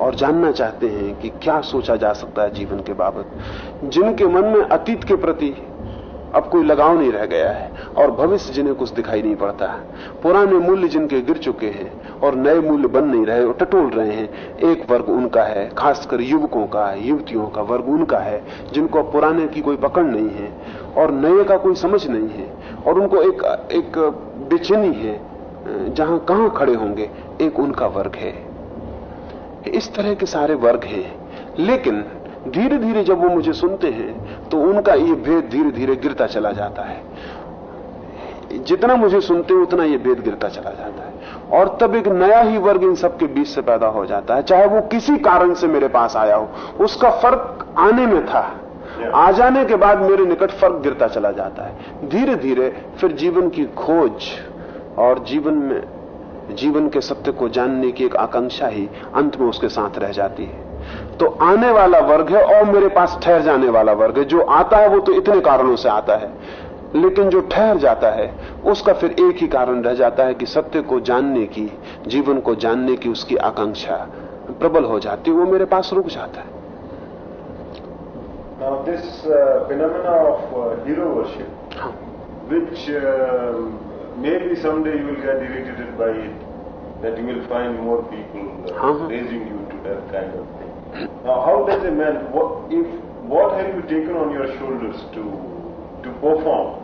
और जानना चाहते हैं कि क्या सोचा जा सकता है जीवन के बाबत, जिनके मन में अतीत के प्रति अब कोई लगाव नहीं रह गया है और भविष्य जिन्हें कुछ दिखाई नहीं पड़ता है पुराने मूल्य जिनके गिर चुके हैं और नए मूल्य बन नहीं रहे और टटोल रहे हैं, एक वर्ग उनका है, खासकर युवकों का, युवतियों का वर्ग उनका है, जिनको पुराने की कोई पकड़ नहीं है और नए का कोई समझ नहीं है और उनको एक एक बेचैनी है, जहाँ कहाँ खड़े होंगे, एक उनका वर्ग है। इस तरह के सारे वर्ग हैं। लेकिन धीरे धीरे जब वो मुझे सुनते हैं तो उनका ये भेद धीरे धीरे गिरता चला जाता है। जितना मुझे सुनते हैं उतना ये भेद गिरता चला जाता है। और तब एक नया ही वर्ग इन सबके बीच से पैदा हो जाता है। चाहे वो किसी कारण से मेरे पास आया हो उसका फ़र्क आने में था। आ जाने के बाद मेरे निकट फ़र्क गिरता चला जाता है। धीरे धीरे फिर जीवन की खोज और जीवन में जीवन के सत्य को जानने की एक आकांक्षा ही अंत में उसके साथ रह जाती है। तो आने वाला वर्ग है और मेरे पास ठहर जाने वाला वर्ग है। जो आता है वो तो इतने कारणों से आता है। लेकिन जो ठहर जाता है उसका फिर एक ही कारण रह जाता है कि सत्य को जानने की जीवन को जानने की उसकी आकांक्षा प्रबल हो जाती है। वो मेरे पास रुक जाता है। Now this uh, phenomena of uh, hero worship, which uh, maybe someday you will get irritated by it, that you will find more people uh, raising you to that kind of thing. Now, how does a man, what, if, what have you taken on your shoulders to, to perform?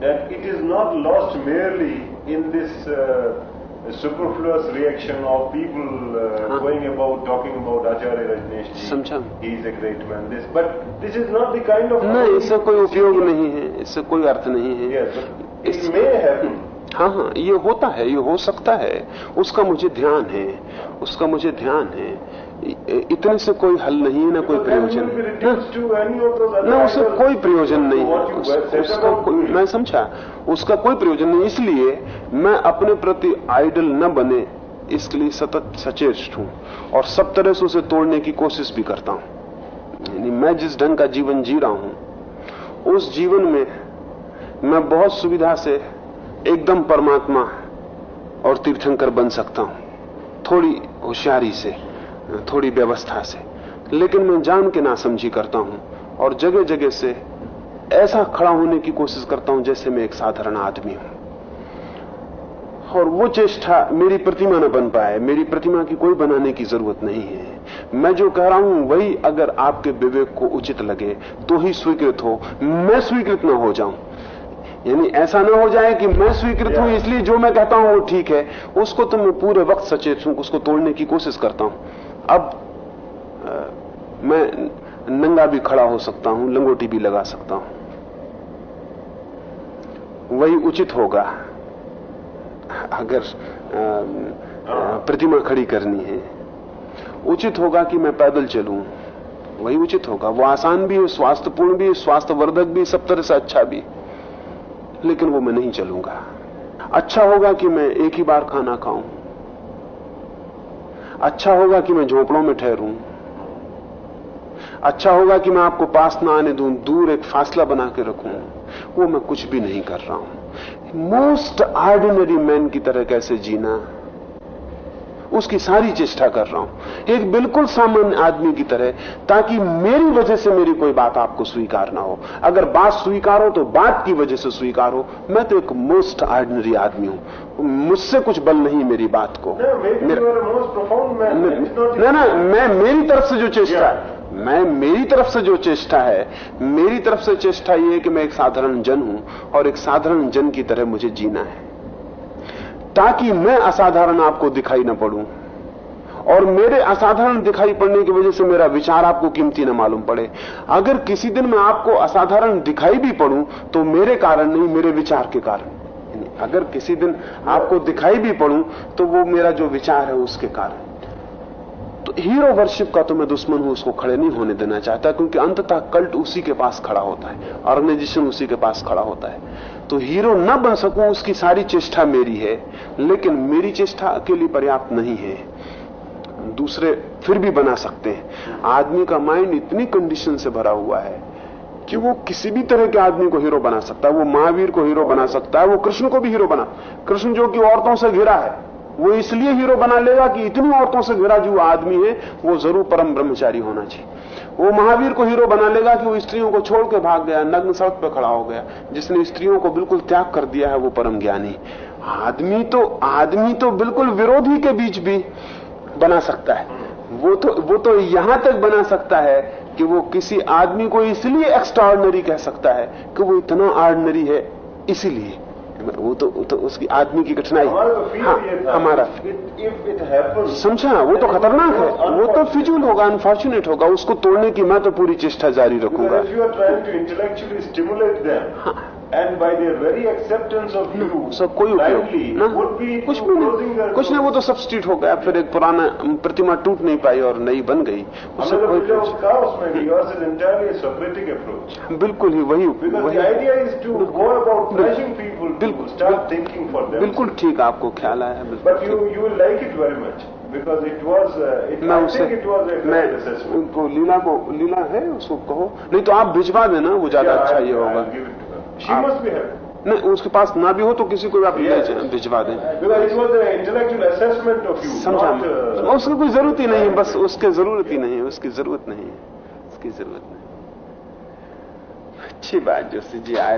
That it is not lost merely in this uh, superfluous reaction of people uh, huh? going about talking about Acharya Rajneesh ji. He is a great man. This, but this is not the kind of. नहीं इससे कोई उपयोग नहीं है इससे कोई अर्थ नहीं है yes, it may happen. हाँ। हाँ ये होता है ये हो सकता है। उसका मुझे ध्यान है उसका मुझे ध्यान है। इतने से कोई हल नहीं है ना कोई प्रयोजन। ना उससे कोई प्रयोजन नहीं। है उसका कोई मैं समझा। उसका कोई प्रयोजन नहीं इसलिए मैं अपने प्रति आइडल न बने इसके लिए सतत सचेत हूँ। और सब तरह से उसे तोड़ने की कोशिश भी करता हूँ। यानी मैं जिस ढंग का जीवन जी रहा हूँ उस जीवन में मैं बहुत सुविधा से एकदम परमात्मा और तीर्थंकर बन सकता हूँ। थोड़ी होशियारी से, थोड़ी व्यवस्था से। लेकिन मैं जान के ना समझी करता हूँ और जगह जगह से ऐसा खड़ा होने की कोशिश करता हूँ जैसे मैं एक साधारण आदमी हूँ। और वो चेष्टा मेरी प्रतिमा न बन पाए, मेरी प्रतिमा की कोई बनाने की ज़रूरत नहीं है। मैं जो कह रहा हूँ, वही अगर आपके विवेक को उचित लगे तो ही स्वीकृत हो। मैं स्वीकृत न हो जाऊँ। यानी ऐसा ना हो जाए कि मैं स्वीकृत हूँ इसलिए जो मैं कहता हूँ वो ठीक है। उसको तो मैं पूरे वक्त सचेत हूँ उसको तोड़ने की कोशिश करता हूँ। अब आ, मैं नंगा भी खड़ा हो सकता हूँ लंगोटी भी लगा सकता हूँ। वही उचित होगा। अगर प्रतिमा खड़ी करनी है उचित होगा कि मैं पैदल चलूँ। वही उचित होगा। वो आसान भी है स्वास्थ्यपूर्ण भी स्वास्थ्यवर्धक भी सब तरह से अच्छा भी। लेकिन वो मैं नहीं चलूँगा। अच्छा होगा कि मैं एक ही बार खाना खाऊं। अच्छा होगा कि मैं झोपड़ों में ठहरूं। अच्छा होगा कि मैं आपको पास ना आने दूँ, दूर एक फासला बना के रखूँ। वो मैं कुछ भी नहीं कर रहा हूँ। मोस्ट आर्डिनरी मैन की तरह कैसे जीना? उसकी सारी चेष्टा कर रहा हूँ। एक बिल्कुल सामान्य आदमी की तरह ताकि मेरी वजह से मेरी कोई बात आपको स्वीकार ना हो। अगर बात स्वीकार हो तो बात की वजह से स्वीकार हो। मैं तो एक मोस्ट ऑर्डिनरी आदमी हूँ। मुझसे कुछ बल नहीं मेरी बात को। ना ना मैं मेरी तरफ़ से जो चेष्टा है मैं मेरी तरफ़ से जो चेष्टा है मेरी तरफ़ से चेष्टा ये है कि मैं एक साधारण जन हूँ और एक साधारण जन की तरह मुझे जीना है। ताकि मैं असाधारण आपको दिखाई न पड़ूं। और मेरे असाधारण दिखाई पड़ने की वजह से मेरा विचार आपको कीमती न मालूम पड़े। अगर किसी दिन मैं आपको असाधारण दिखाई भी पड़ूं तो मेरे कारण नहीं, मेरे विचार के कारण। अगर किसी दिन आपको दिखाई भी पड़ूं तो वो मेरा जो विचार है, उसके कारण। तो हीरो वर्शिप का तो मैं दुश्मन हूँ, उसको खड़े नहीं होने देना चाहता, क्योंकि अंततः कल्ट उसी के पास खड़ा होता है ऑर्गेनाइजेशन उसी के पास खड़ा होता है। तो हीरो न बन सकूँ, उसकी सारी चेष्टा मेरी है। लेकिन मेरी चेष्टा अकेली पर्याप्त नहीं है। दूसरे फिर भी बना सकते हैं। आदमी का माइंड इतनी कंडीशन से भरा हुआ है कि वो किसी भी तरह के आदमी को हीरो बना सकता है, वो महावीर को हीरो बना सकता है, वो कृष्ण को भी हीरो बना। कृष्ण जो कि औरतों से घिरा है। वो इसलिए हीरो बना लेगा कि इतनी औरतों से घिरा जो आदमी है, वो ज़रूर परम ब्रह्मचारी होना चाहिए। वो महावीर को हीरो बना लेगा कि वो स्त्रियों को छोड़ के भाग गया, नग्न सड़क पर खड़ा हो गया, जिसने स्त्रियों को बिल्कुल त्याग कर दिया है वो परम ज्ञानी। आदमी तो आदमी तो बिल्कुल विरोधी के बीच भी बना सकता है। वो तो वो तो यहाँ तक बना सकता है कि वो किसी आदमी को इसलिए एक्स्ट्राऑर्डनरी कह सकता है कि वो इतना ऑर्डनरी है, इसीलिए। वो तो, तो उसकी आदमी की कठिनाई। तो हाँ, हमारा। समझा वो तो खतरनाक है। वो तो फिजूल होगा अनफॉर्चुनेट होगा उसको तोड़ने की मैं तो पूरी चेष्टा जारी रखूँगा। And by their very acceptance of you सब कोई उपयोग ना कुछ भी नहीं। कुछ नहीं वो तो सब्सिट्यूट हो गया फिर एक पुराना प्रतिमा टूट नहीं पाई और नई बन गई। उससे कोई बिल्कुल ही वही बिल्कुल बिल्कुल ठीक आपको ख्याल आया but you you like it very much because it was मैं उसे मैं उनको लीला को लीला है उसको कहो। नहीं तो आप भिजवा देना वो ज़्यादा अच्छा ये होगा। नहीं उसके पास ना भी हो तो किसी को भी आप. भिजवा दें। समझा uh, उसकी कोई ज़रूरत ही नहीं है बस उसके ज़रूरत ही नहीं है उसकी ज़रूरत नहीं है उसकी ज़रूरत नहीं अच्छी बात जो जी आए।